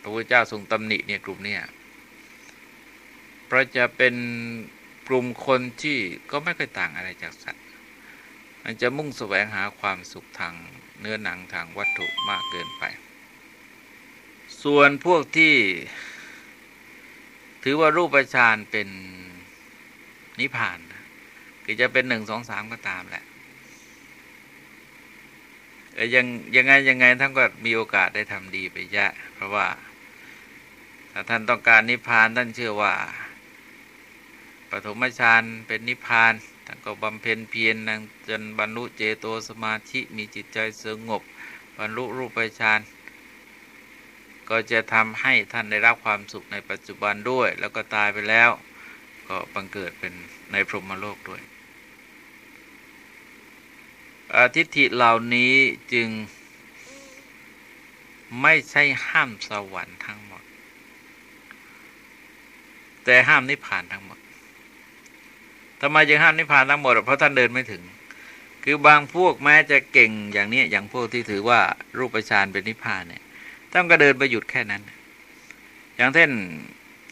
Speaker 1: พระพุทธเจ้าทรงตำหนิเนี่ยกลุ่มเนี้ยเพราะจะเป็นกลุ่มคนที่ก็ไม่ค่อยต่างอะไรจากสัตว มันจะมุ่งแสวงหาความสุขทางเนื้อหนังทางวัตถุมากเกินไป ส่วนพวกที่ ถือว่ารูปฌานเป็นนิพพานคือจะเป็นหนึ่งสองสามก็ตามแหละยังยังไงยังไงท่านก็มีโอกาสได้ทำดีไปเยอะเพราะว่าถ้าท่านต้องการนิพพานท่านเชื่อว่าปฐมฌานเป็นนิพพานท่าน ก็บำเพ็ญเพียรจนบรรลุเจโตสมาธิมีจิตใจสงบ บรรลุรูปฌานก็จะทำให้ท่านได้รับความสุขในปัจจุบันด้วย แล้วก็ตายไปแล้ว ก็บังเกิดเป็นในพรหมโลกด้วยอาทิฏฐิเหล่านี้จึงไม่ใช่ห้ามสวรรค์ทั้งหมด แต่ห้ามนิพพานทั้งหมด ทำไมจึงห้ามนิพพานทั้งหมด เพราะท่านเดินไม่ถึง คือบางพวกแม้จะเก่งอย่างนี้อย่างพวกที่ถือว่ารูปฌานเป็นนิพพานเนี่ยต้องก็เดินไปหยุดแค่นั้น อย่างเช่น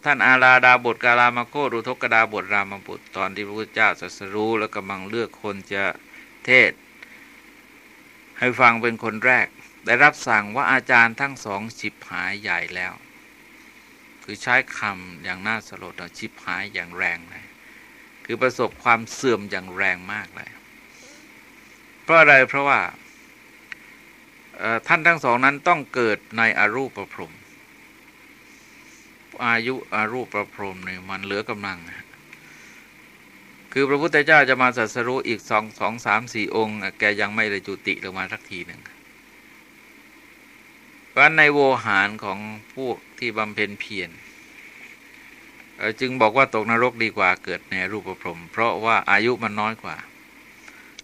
Speaker 1: ท่านอาราดาบทกาลามาโครุทกดาบทรามบุตรตอนที่พระพุทธเจ้าสัสรู้แล้วกำลังเลือกคนจะเทศ ให้ฟังเป็นคนแรก ได้รับสั่งว่าอาจารย์ทั้งสองฉิบหายใหญ่แล้ว คือใช้คำอย่างน่าสลดชิบหายอย่างแรงเลย คือประสบความเสื่อมอย่างแรงมากเลย เพราะอะไรเพราะว่าท่านทั้งสองนั้นต้องเกิดในอรูปประพรมอายุอารูปประพรมเนี่ยมันเหลือกำลัง คือพระพุทธเจ้าจะมาสัสรู้อีกสองสองสามสี่องค์ แกยังไม่ได้จุติลงมาสักทีหนึ่งเพราะในโวหารของพวกที่บำเพ็ญเพียร จึงบอกว่าตกนรกดีกว่าเกิดในรูปประพรมเพราะว่าอายุมันน้อยกว่า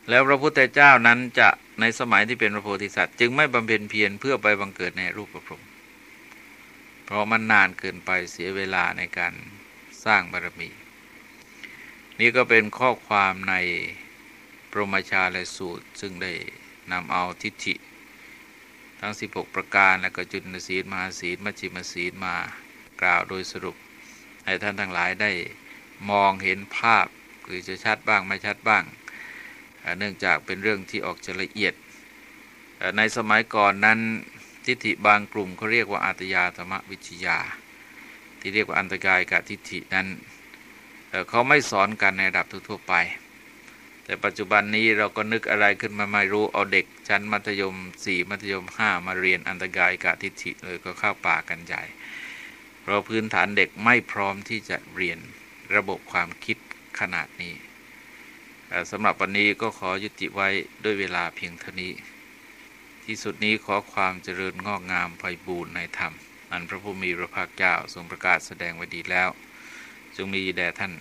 Speaker 1: แล้วพระพุทธเจ้านั้นจะในสมัยที่เป็นพระโพธิสัตว์ จึงไม่บำเพ็ญเพียรเพื่อไปบังเกิดในรูปประพรมเพราะมันนานเกินไปเสียเวลาในการสร้างบารมี นี่ก็เป็นข้อความในปรมชาและสูตร ซึ่งได้นำเอาทิฏฐิ ทั้ง 16 ประการและก็จุลศีลมหาศีลมัชฌิมศีลมากล่าวโดยสรุป ให้ท่านทั้งหลายได้มองเห็นภาพหรือจะชัดบ้างไม่ชัดบ้าง เนื่องจากเป็นเรื่องที่ออกจะละเอียด ในสมัยก่อนนั้นทิฏฐิบางกลุ่มเขาเรียกว่าอัตยาธรรมวิชยา ที่เรียกว่าอันตกายกับทิฏฐินั้นเขาไม่สอนกันในระดับทั่วไป แต่ปัจจุบันนี้เราก็นึกอะไรขึ้นมาไม่รู้เอาเด็กชั้นมัธยม 4 มัธยม 5 มาเรียนอันตกายกับทิฏฐิเลยก็เข้าป่ากันใหญ่ เราพื้นฐานเด็กไม่พร้อมที่จะเรียนระบบความคิดขนาดนี้สำหรับวันนี้ก็ขอยุติไว้ด้วยเวลาเพียงเท่านี้ ที่สุดนี้ขอความเจริญงอกงามไปบูรณ์ในธรรม อันพระผู้มีพระภาคเจ้าทรงประกาศแสดงไว้ดีแล้ว จงมีแด่ท่าน